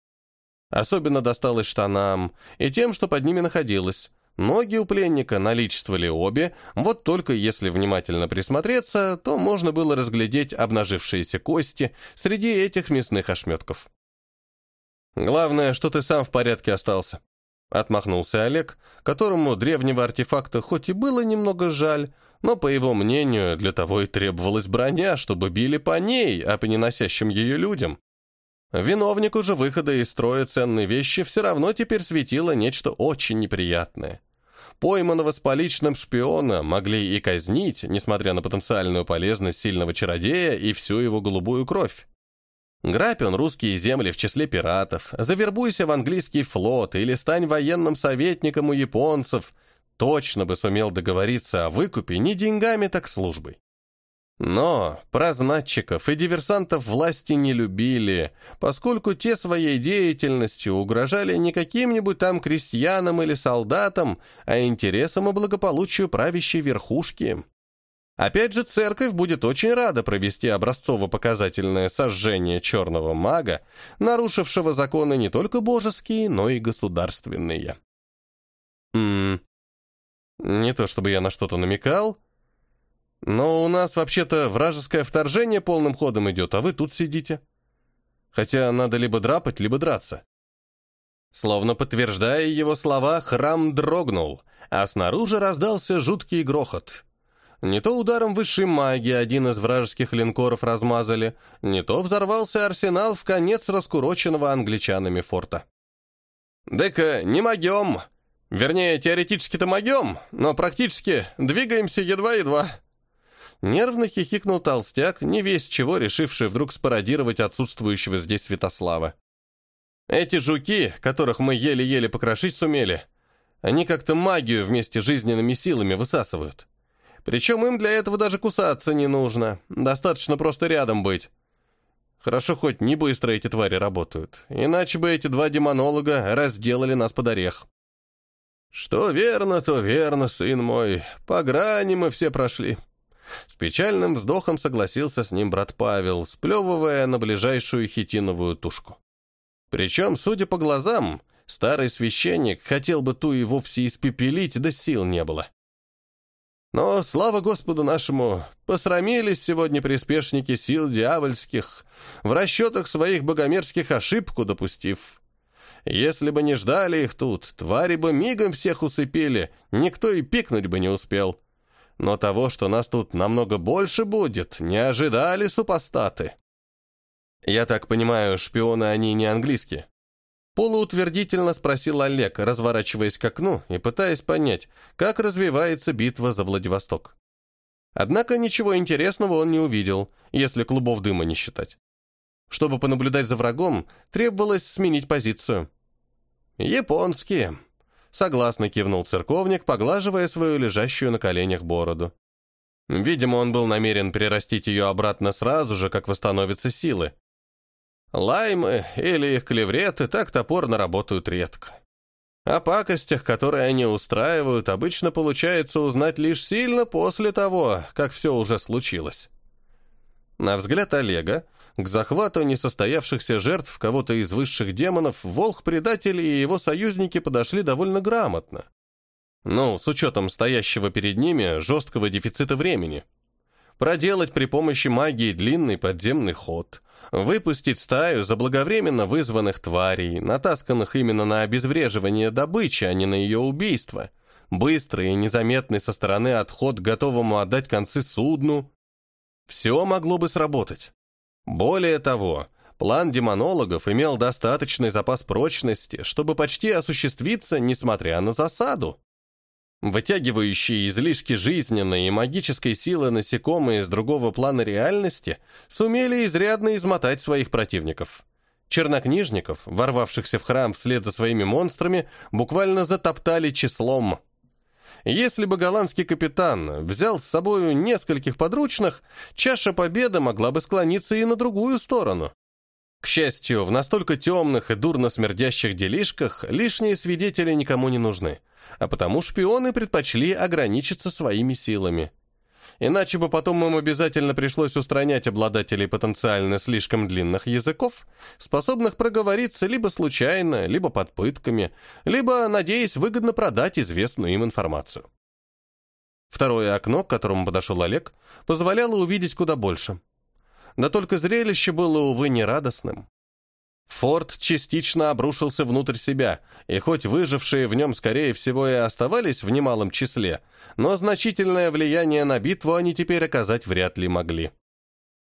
Особенно досталось штанам и тем, что под ними находилось. Ноги у пленника наличествовали обе, вот только если внимательно присмотреться, то можно было разглядеть обнажившиеся кости среди этих мясных ошметков. «Главное, что ты сам в порядке остался», — отмахнулся Олег, которому древнего артефакта хоть и было немного жаль, но, по его мнению, для того и требовалась броня, чтобы били по ней, а по неносящим ее людям. Виновнику же выхода из строя ценной вещи все равно теперь светило нечто очень неприятное. Пойманного с поличным шпиона могли и казнить, несмотря на потенциальную полезность сильного чародея и всю его голубую кровь. Грабь он русские земли в числе пиратов, завербуйся в английский флот или стань военным советником у японцев, точно бы сумел договориться о выкупе не деньгами, так службой. Но прознатчиков и диверсантов власти не любили, поскольку те своей деятельностью угрожали не каким-нибудь там крестьянам или солдатам, а интересам и благополучию правящей верхушки. Опять же, церковь будет очень рада провести образцово-показательное сожжение черного мага, нарушившего законы не только божеские, но и государственные. Ммм, не то чтобы я на что-то намекал, но у нас вообще-то вражеское вторжение полным ходом идет, а вы тут сидите. Хотя надо либо драпать, либо драться. Словно подтверждая его слова, храм дрогнул, а снаружи раздался жуткий грохот. Не то ударом высшей магии один из вражеских линкоров размазали, не то взорвался арсенал в конец раскуроченного англичанами форта. «Дека, не могем! Вернее, теоретически-то могем, но практически двигаемся едва-едва», Нервно хихикнул толстяк, не весь чего решивший вдруг спародировать отсутствующего здесь Святослава. Эти жуки, которых мы еле-еле покрошить сумели, они как-то магию вместе с жизненными силами высасывают. Причем им для этого даже кусаться не нужно, достаточно просто рядом быть. Хорошо, хоть не быстро эти твари работают, иначе бы эти два демонолога разделали нас под орех. Что верно, то верно, сын мой, по грани мы все прошли. С печальным вздохом согласился с ним брат Павел, сплевывая на ближайшую хитиновую тушку. Причем, судя по глазам, старый священник хотел бы ту и вовсе испепелить, да сил не было. Но, слава Господу нашему, посрамились сегодня приспешники сил дьявольских, в расчетах своих богомерзких ошибку допустив. Если бы не ждали их тут, твари бы мигом всех усыпили, никто и пикнуть бы не успел но того, что нас тут намного больше будет, не ожидали супостаты. Я так понимаю, шпионы они не английские. Полуутвердительно спросил Олег, разворачиваясь к окну и пытаясь понять, как развивается битва за Владивосток. Однако ничего интересного он не увидел, если клубов дыма не считать. Чтобы понаблюдать за врагом, требовалось сменить позицию. «Японские», — согласно кивнул церковник, поглаживая свою лежащую на коленях бороду. Видимо, он был намерен прирастить ее обратно сразу же, как восстановятся силы. Лаймы или их клевреты так топорно работают редко. О пакостях, которые они устраивают, обычно получается узнать лишь сильно после того, как все уже случилось. На взгляд Олега, к захвату несостоявшихся жертв кого-то из высших демонов Волх-предатель и его союзники подошли довольно грамотно. Ну, с учетом стоящего перед ними жесткого дефицита времени. Проделать при помощи магии длинный подземный ход, выпустить стаю заблаговременно вызванных тварей, натасканных именно на обезвреживание добычи, а не на ее убийство, быстрый и незаметный со стороны отход готовому отдать концы судну. Все могло бы сработать. Более того, план демонологов имел достаточный запас прочности, чтобы почти осуществиться, несмотря на засаду. Вытягивающие излишки жизненной и магической силы насекомые с другого плана реальности сумели изрядно измотать своих противников. Чернокнижников, ворвавшихся в храм вслед за своими монстрами, буквально затоптали числом. Если бы голландский капитан взял с собою нескольких подручных, чаша победы могла бы склониться и на другую сторону. К счастью, в настолько темных и дурно смердящих делишках лишние свидетели никому не нужны а потому шпионы предпочли ограничиться своими силами. Иначе бы потом им обязательно пришлось устранять обладателей потенциально слишком длинных языков, способных проговориться либо случайно, либо под пытками, либо надеясь выгодно продать известную им информацию. Второе окно, к которому подошел Олег, позволяло увидеть куда больше. Да только зрелище было, увы, нерадостным. Форт частично обрушился внутрь себя, и хоть выжившие в нем, скорее всего, и оставались в немалом числе, но значительное влияние на битву они теперь оказать вряд ли могли.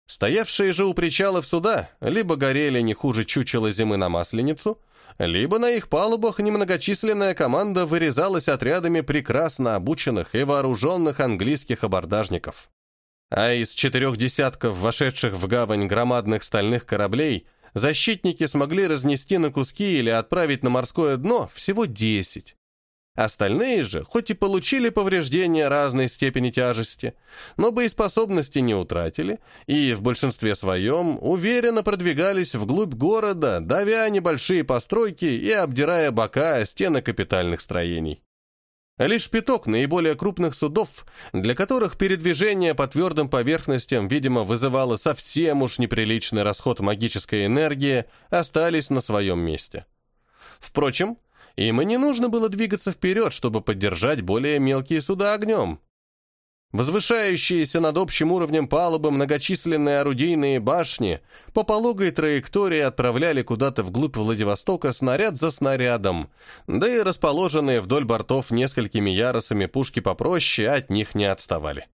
Стоявшие же у причалов суда либо горели не хуже чучела зимы на Масленицу, либо на их палубах немногочисленная команда вырезалась отрядами прекрасно обученных и вооруженных английских абордажников. А из четырех десятков вошедших в гавань громадных стальных кораблей – защитники смогли разнести на куски или отправить на морское дно всего 10. Остальные же, хоть и получили повреждения разной степени тяжести, но боеспособности не утратили и в большинстве своем уверенно продвигались вглубь города, давя небольшие постройки и обдирая бока стены капитальных строений. Лишь пяток наиболее крупных судов, для которых передвижение по твердым поверхностям, видимо, вызывало совсем уж неприличный расход магической энергии, остались на своем месте. Впрочем, им и не нужно было двигаться вперед, чтобы поддержать более мелкие суда огнем. Возвышающиеся над общим уровнем палубы многочисленные орудийные башни по пологой траектории отправляли куда-то вглубь Владивостока снаряд за снарядом, да и расположенные вдоль бортов несколькими ярусами пушки попроще от них не отставали.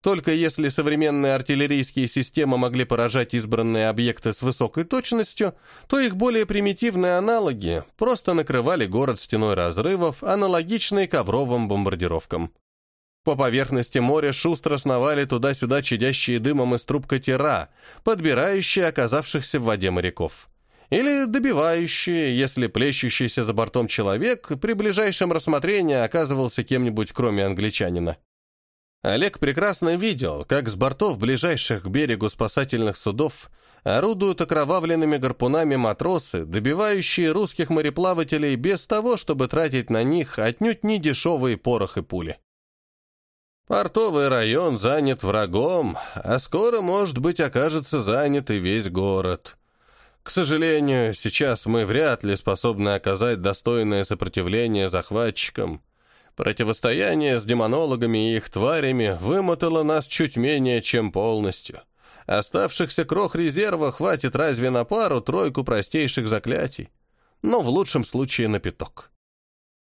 Только если современные артиллерийские системы могли поражать избранные объекты с высокой точностью, то их более примитивные аналоги просто накрывали город стеной разрывов, аналогичной ковровым бомбардировкам. По поверхности моря шустро сновали туда-сюда чадящие дымом из труб катера, подбирающие оказавшихся в воде моряков. Или добивающие, если плещущийся за бортом человек при ближайшем рассмотрении оказывался кем-нибудь кроме англичанина. Олег прекрасно видел, как с бортов ближайших к берегу спасательных судов орудуют окровавленными гарпунами матросы, добивающие русских мореплавателей без того, чтобы тратить на них отнюдь не дешевые порох и пули. Портовый район занят врагом, а скоро, может быть, окажется занят и весь город. К сожалению, сейчас мы вряд ли способны оказать достойное сопротивление захватчикам. Противостояние с демонологами и их тварями вымотало нас чуть менее, чем полностью. Оставшихся крох резерва хватит разве на пару-тройку простейших заклятий, но в лучшем случае на пяток.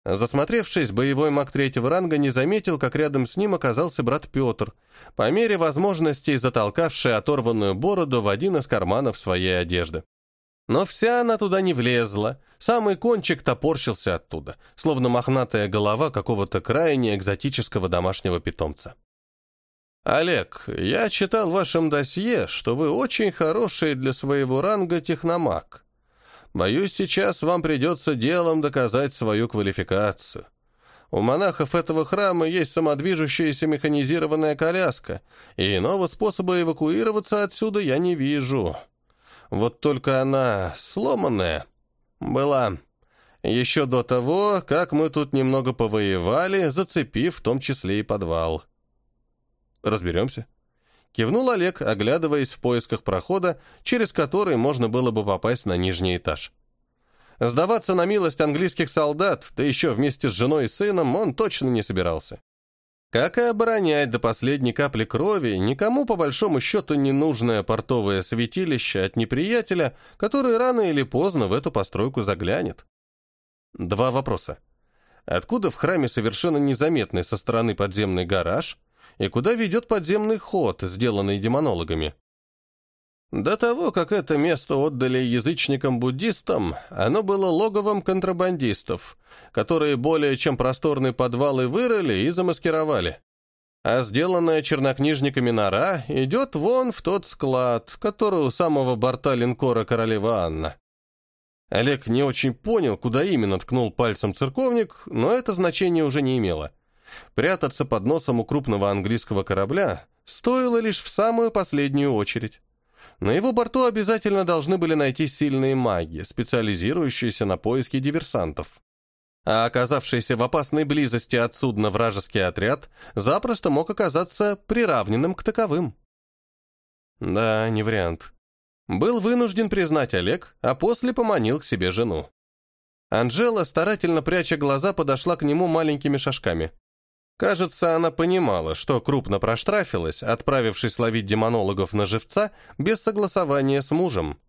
Засмотревшись, боевой маг третьего ранга не заметил, как рядом с ним оказался брат Петр, по мере возможностей затолкавший оторванную бороду в один из карманов своей одежды. Но вся она туда не влезла, самый кончик топорщился оттуда, словно мохнатая голова какого-то крайне экзотического домашнего питомца. «Олег, я читал в вашем досье, что вы очень хороший для своего ранга техномаг. Боюсь, сейчас вам придется делом доказать свою квалификацию. У монахов этого храма есть самодвижущаяся механизированная коляска, и иного способа эвакуироваться отсюда я не вижу. Вот только она сломанная была. Еще до того, как мы тут немного повоевали, зацепив в том числе и подвал». Разберемся. Кивнул Олег, оглядываясь в поисках прохода, через который можно было бы попасть на нижний этаж. Сдаваться на милость английских солдат, да еще вместе с женой и сыном, он точно не собирался. Как и оборонять до последней капли крови никому по большому счету не нужное портовое святилище от неприятеля, который рано или поздно в эту постройку заглянет. Два вопроса. Откуда в храме совершенно незаметный со стороны подземный гараж, и куда ведет подземный ход, сделанный демонологами. До того, как это место отдали язычникам-буддистам, оно было логовом контрабандистов, которые более чем просторный подвал и вырыли и замаскировали. А сделанная чернокнижниками нора идет вон в тот склад, который у самого борта линкора королева Анна. Олег не очень понял, куда именно ткнул пальцем церковник, но это значение уже не имело. Прятаться под носом у крупного английского корабля стоило лишь в самую последнюю очередь. На его борту обязательно должны были найти сильные маги, специализирующиеся на поиске диверсантов. А оказавшийся в опасной близости от судна вражеский отряд запросто мог оказаться приравненным к таковым. Да, не вариант. Был вынужден признать Олег, а после поманил к себе жену. Анжела, старательно пряча глаза, подошла к нему маленькими шажками. Кажется, она понимала, что крупно проштрафилась, отправившись ловить демонологов на живца без согласования с мужем.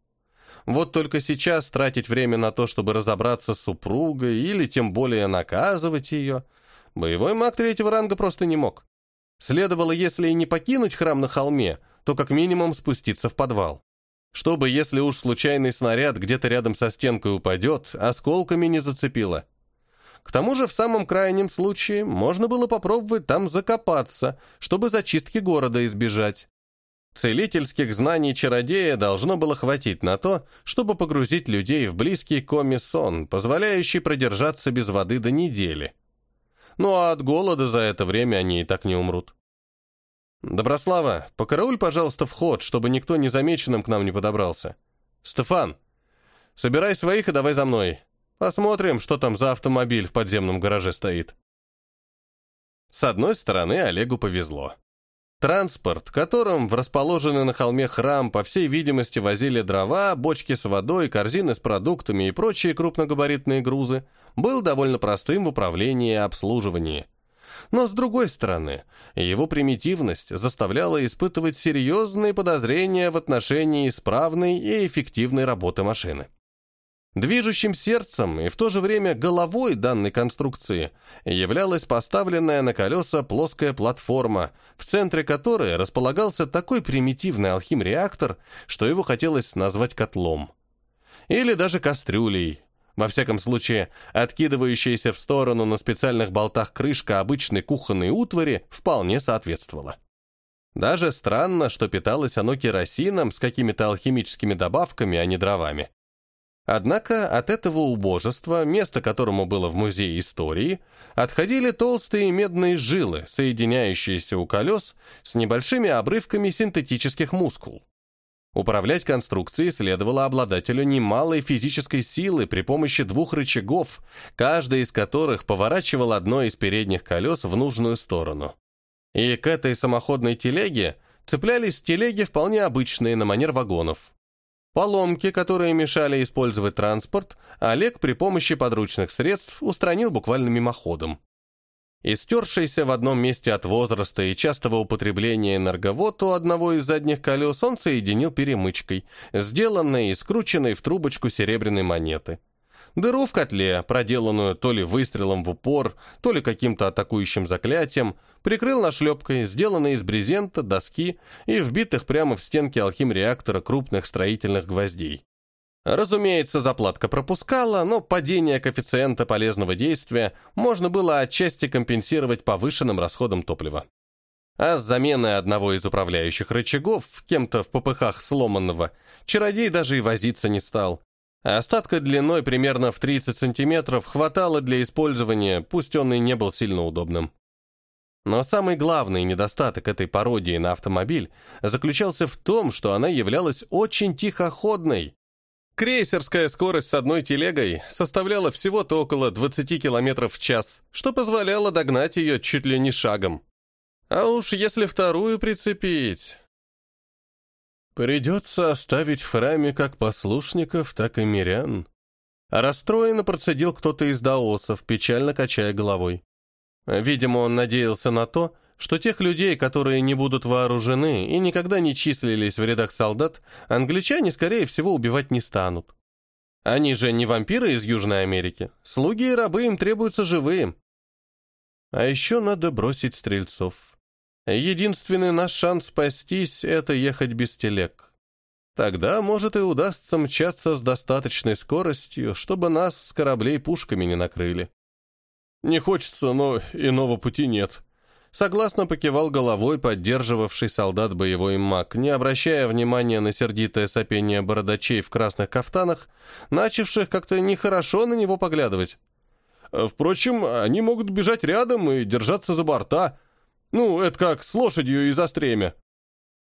Вот только сейчас тратить время на то, чтобы разобраться с супругой или тем более наказывать ее, боевой маг третьего ранга просто не мог. Следовало, если и не покинуть храм на холме, то как минимум спуститься в подвал. Чтобы, если уж случайный снаряд где-то рядом со стенкой упадет, осколками не зацепило. К тому же в самом крайнем случае можно было попробовать там закопаться, чтобы зачистки города избежать. Целительских знаний чародея должно было хватить на то, чтобы погрузить людей в близкий коми-сон, позволяющий продержаться без воды до недели. Ну а от голода за это время они и так не умрут. «Доброслава, покарауль, пожалуйста, вход, чтобы никто незамеченным к нам не подобрался. Стефан, собирай своих и давай за мной. Посмотрим, что там за автомобиль в подземном гараже стоит. С одной стороны, Олегу повезло. Транспорт, которым в расположенный на холме храм, по всей видимости, возили дрова, бочки с водой, корзины с продуктами и прочие крупногабаритные грузы, был довольно простым в управлении и обслуживании. Но с другой стороны, его примитивность заставляла испытывать серьезные подозрения в отношении исправной и эффективной работы машины. Движущим сердцем и в то же время головой данной конструкции являлась поставленная на колеса плоская платформа, в центре которой располагался такой примитивный алхим-реактор, что его хотелось назвать котлом. Или даже кастрюлей. Во всяком случае, откидывающаяся в сторону на специальных болтах крышка обычной кухонной утвари вполне соответствовала. Даже странно, что питалось оно керосином с какими-то алхимическими добавками, а не дровами. Однако от этого убожества, место которому было в музее истории, отходили толстые медные жилы, соединяющиеся у колес с небольшими обрывками синтетических мускул. Управлять конструкцией следовало обладателю немалой физической силы при помощи двух рычагов, каждый из которых поворачивал одно из передних колес в нужную сторону. И к этой самоходной телеге цеплялись телеги вполне обычные на манер вагонов. Поломки, которые мешали использовать транспорт, Олег при помощи подручных средств устранил буквально мимоходом. Истершийся в одном месте от возраста и частого употребления энерговод у одного из задних колес он соединил перемычкой, сделанной и скрученной в трубочку серебряной монеты. Дыру в котле, проделанную то ли выстрелом в упор, то ли каким-то атакующим заклятием, прикрыл нашлепкой, сделанной из брезента, доски и вбитых прямо в стенки алхим-реактора крупных строительных гвоздей. Разумеется, заплатка пропускала, но падение коэффициента полезного действия можно было отчасти компенсировать повышенным расходом топлива. А с заменой одного из управляющих рычагов, кем-то в попыхах сломанного, чародей даже и возиться не стал. Остатка длиной примерно в 30 сантиметров хватало для использования, пусть он и не был сильно удобным. Но самый главный недостаток этой пародии на автомобиль заключался в том, что она являлась очень тихоходной. Крейсерская скорость с одной телегой составляла всего-то около 20 км в час, что позволяло догнать ее чуть ли не шагом. А уж если вторую прицепить... Придется оставить в храме как послушников, так и мирян. А расстроенно процедил кто-то из даосов, печально качая головой. Видимо, он надеялся на то, что тех людей, которые не будут вооружены и никогда не числились в рядах солдат, англичане, скорее всего, убивать не станут. Они же не вампиры из Южной Америки. Слуги и рабы им требуются живые. А еще надо бросить стрельцов. Единственный наш шанс спастись — это ехать без телег. Тогда, может, и удастся мчаться с достаточной скоростью, чтобы нас с кораблей пушками не накрыли. Не хочется, но иного пути нет. Согласно покивал головой поддерживавший солдат боевой маг, не обращая внимания на сердитое сопение бородачей в красных кафтанах, начавших как-то нехорошо на него поглядывать. Впрочем, они могут бежать рядом и держаться за борта. Ну, это как с лошадью из-за стремя.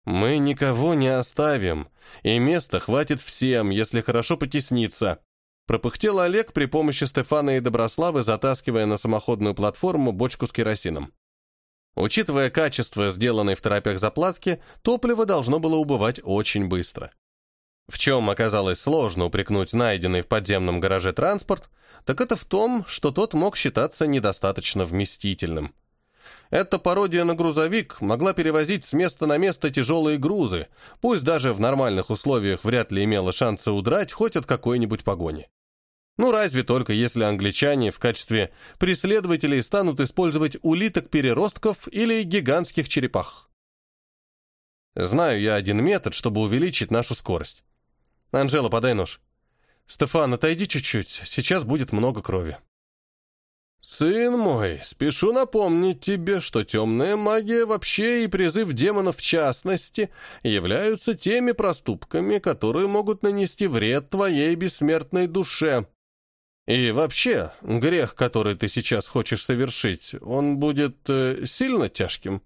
Мы никого не оставим, и места хватит всем, если хорошо потесниться. Пропыхтел Олег при помощи Стефана и Доброславы, затаскивая на самоходную платформу бочку с керосином. Учитывая качество сделанной в торопях заплатки, топливо должно было убывать очень быстро. В чем оказалось сложно упрекнуть найденный в подземном гараже транспорт, так это в том, что тот мог считаться недостаточно вместительным. Эта пародия на грузовик могла перевозить с места на место тяжелые грузы, пусть даже в нормальных условиях вряд ли имела шансы удрать хоть от какой-нибудь погони. Ну, разве только если англичане в качестве преследователей станут использовать улиток-переростков или гигантских черепах. Знаю я один метод, чтобы увеличить нашу скорость. Анжела, подай нож. Стефан, отойди чуть-чуть, сейчас будет много крови. «Сын мой, спешу напомнить тебе, что темная магия вообще и призыв демонов в частности являются теми проступками, которые могут нанести вред твоей бессмертной душе», и вообще, грех, который ты сейчас хочешь совершить, он будет э, сильно тяжким?»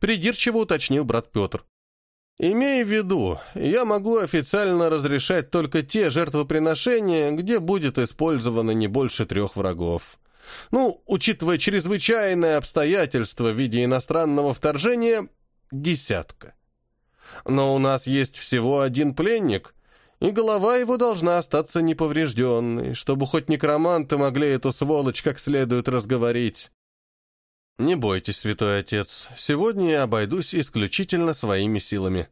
Придирчиво уточнил брат Петр. «Имей в виду, я могу официально разрешать только те жертвоприношения, где будет использовано не больше трех врагов. Ну, учитывая чрезвычайные обстоятельства в виде иностранного вторжения, десятка. Но у нас есть всего один пленник, и голова его должна остаться неповрежденной, чтобы хоть некроманты могли эту сволочь как следует разговорить. Не бойтесь, святой отец, сегодня я обойдусь исключительно своими силами.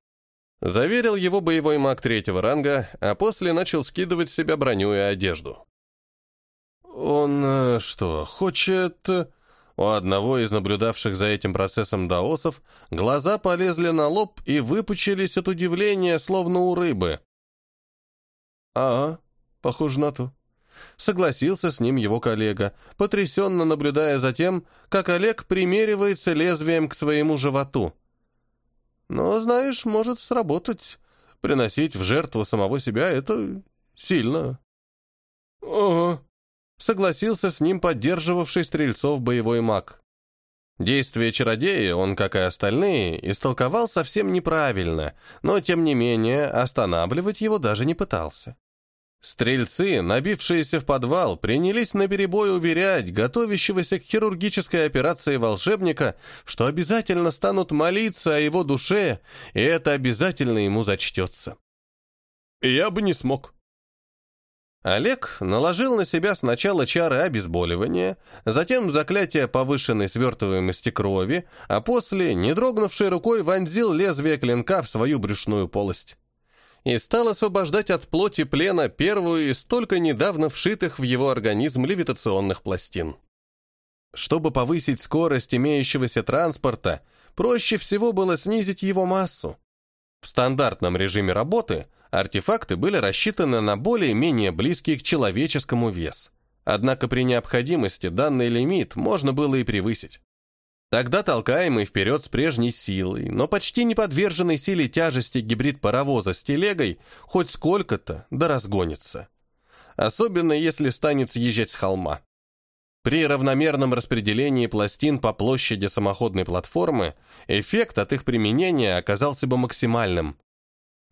Заверил его боевой маг третьего ранга, а после начал скидывать с себя броню и одежду. «Он э, что, хочет...» У одного из наблюдавших за этим процессом даосов глаза полезли на лоб и выпучились от удивления, словно у рыбы. «Ага, похоже на то». Согласился с ним его коллега, потрясенно наблюдая за тем, как Олег примеривается лезвием к своему животу. «Но, знаешь, может сработать. Приносить в жертву самого себя — это сильно». «Ага», — согласился с ним поддерживавший стрельцов боевой маг. Действие чародея он, как и остальные, истолковал совсем неправильно, но, тем не менее, останавливать его даже не пытался. Стрельцы, набившиеся в подвал, принялись наперебой уверять готовящегося к хирургической операции волшебника, что обязательно станут молиться о его душе, и это обязательно ему зачтется. «Я бы не смог», Олег наложил на себя сначала чары обезболивания, затем заклятие повышенной свертываемости крови, а после, не дрогнувшей рукой, вонзил лезвие клинка в свою брюшную полость. И стал освобождать от плоти плена первую из только недавно вшитых в его организм левитационных пластин. Чтобы повысить скорость имеющегося транспорта, проще всего было снизить его массу. В стандартном режиме работы – артефакты были рассчитаны на более-менее близкий к человеческому вес. Однако при необходимости данный лимит можно было и превысить. Тогда толкаемый вперед с прежней силой, но почти не подверженный силе тяжести гибрид паровоза с телегой хоть сколько-то да разгонится. Особенно если станет съезжать с холма. При равномерном распределении пластин по площади самоходной платформы эффект от их применения оказался бы максимальным.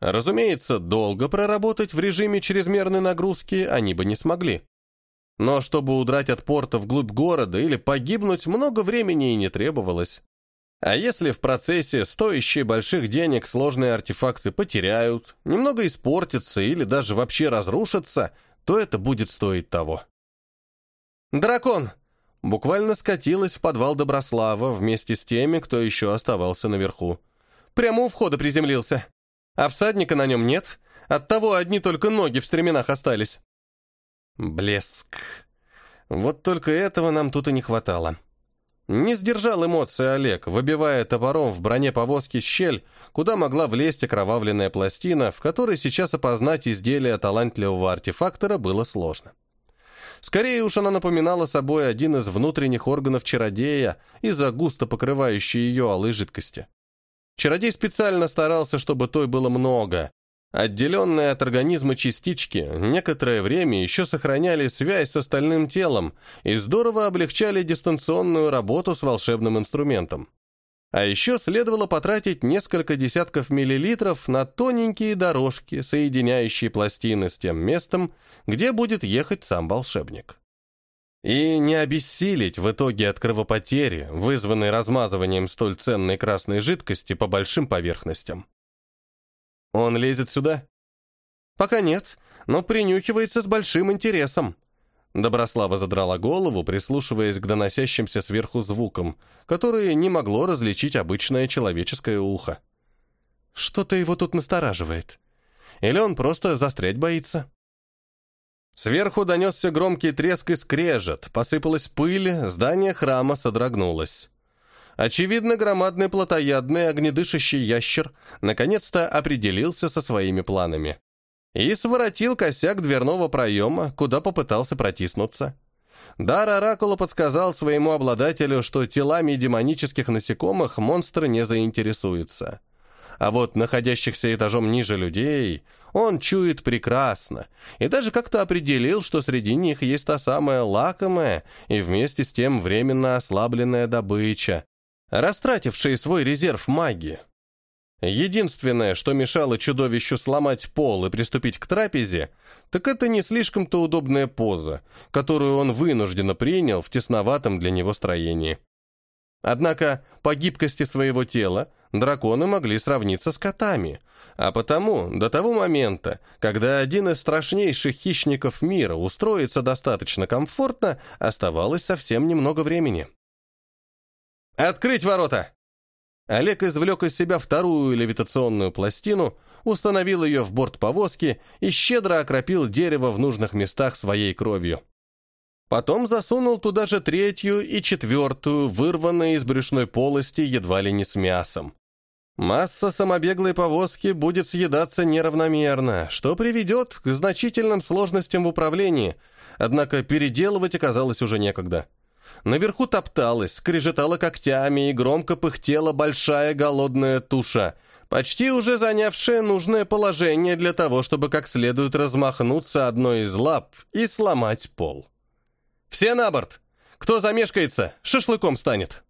Разумеется, долго проработать в режиме чрезмерной нагрузки они бы не смогли. Но чтобы удрать от порта вглубь города или погибнуть, много времени и не требовалось. А если в процессе стоящие больших денег сложные артефакты потеряют, немного испортятся или даже вообще разрушатся, то это будет стоить того. «Дракон!» Буквально скатилась в подвал Доброслава вместе с теми, кто еще оставался наверху. Прямо у входа приземлился. А всадника на нем нет, оттого одни только ноги в стременах остались. Блеск. Вот только этого нам тут и не хватало. Не сдержал эмоции Олег, выбивая топором в броне повозки щель, куда могла влезть окровавленная пластина, в которой сейчас опознать изделие талантливого артефактора было сложно. Скорее уж она напоминала собой один из внутренних органов чародея из-за густо покрывающей ее алой жидкости. Чародей специально старался, чтобы той было много, Отделенные от организма частички некоторое время еще сохраняли связь с остальным телом и здорово облегчали дистанционную работу с волшебным инструментом. А еще следовало потратить несколько десятков миллилитров на тоненькие дорожки, соединяющие пластины с тем местом, где будет ехать сам волшебник. И не обессилить в итоге от кровопотери, вызванной размазыванием столь ценной красной жидкости по большим поверхностям. Он лезет сюда? Пока нет, но принюхивается с большим интересом. Доброслава задрала голову, прислушиваясь к доносящимся сверху звукам, которые не могло различить обычное человеческое ухо. Что-то его тут настораживает. Или он просто застрять боится? Сверху донесся громкий треск и скрежет, посыпалась пыль, здание храма содрогнулось. Очевидно, громадный плотоядный огнедышащий ящер наконец-то определился со своими планами. И своротил косяк дверного проема, куда попытался протиснуться. Дар Оракула подсказал своему обладателю, что телами демонических насекомых монстр не заинтересуется. А вот находящихся этажом ниже людей он чует прекрасно и даже как-то определил, что среди них есть та самая лакомая и вместе с тем временно ослабленная добыча, растратившие свой резерв магии. Единственное, что мешало чудовищу сломать пол и приступить к трапезе, так это не слишком-то удобная поза, которую он вынужденно принял в тесноватом для него строении. Однако по гибкости своего тела драконы могли сравниться с котами, а потому до того момента, когда один из страшнейших хищников мира устроится достаточно комфортно, оставалось совсем немного времени. «Открыть ворота!» Олег извлек из себя вторую левитационную пластину, установил ее в борт повозки и щедро окропил дерево в нужных местах своей кровью. Потом засунул туда же третью и четвертую, вырванные из брюшной полости едва ли не с мясом. Масса самобеглой повозки будет съедаться неравномерно, что приведет к значительным сложностям в управлении, однако переделывать оказалось уже некогда. Наверху топталась, скрежетала когтями и громко пыхтела большая голодная туша, почти уже занявшая нужное положение для того, чтобы как следует размахнуться одной из лап и сломать пол. «Все на борт! Кто замешкается, шашлыком станет!»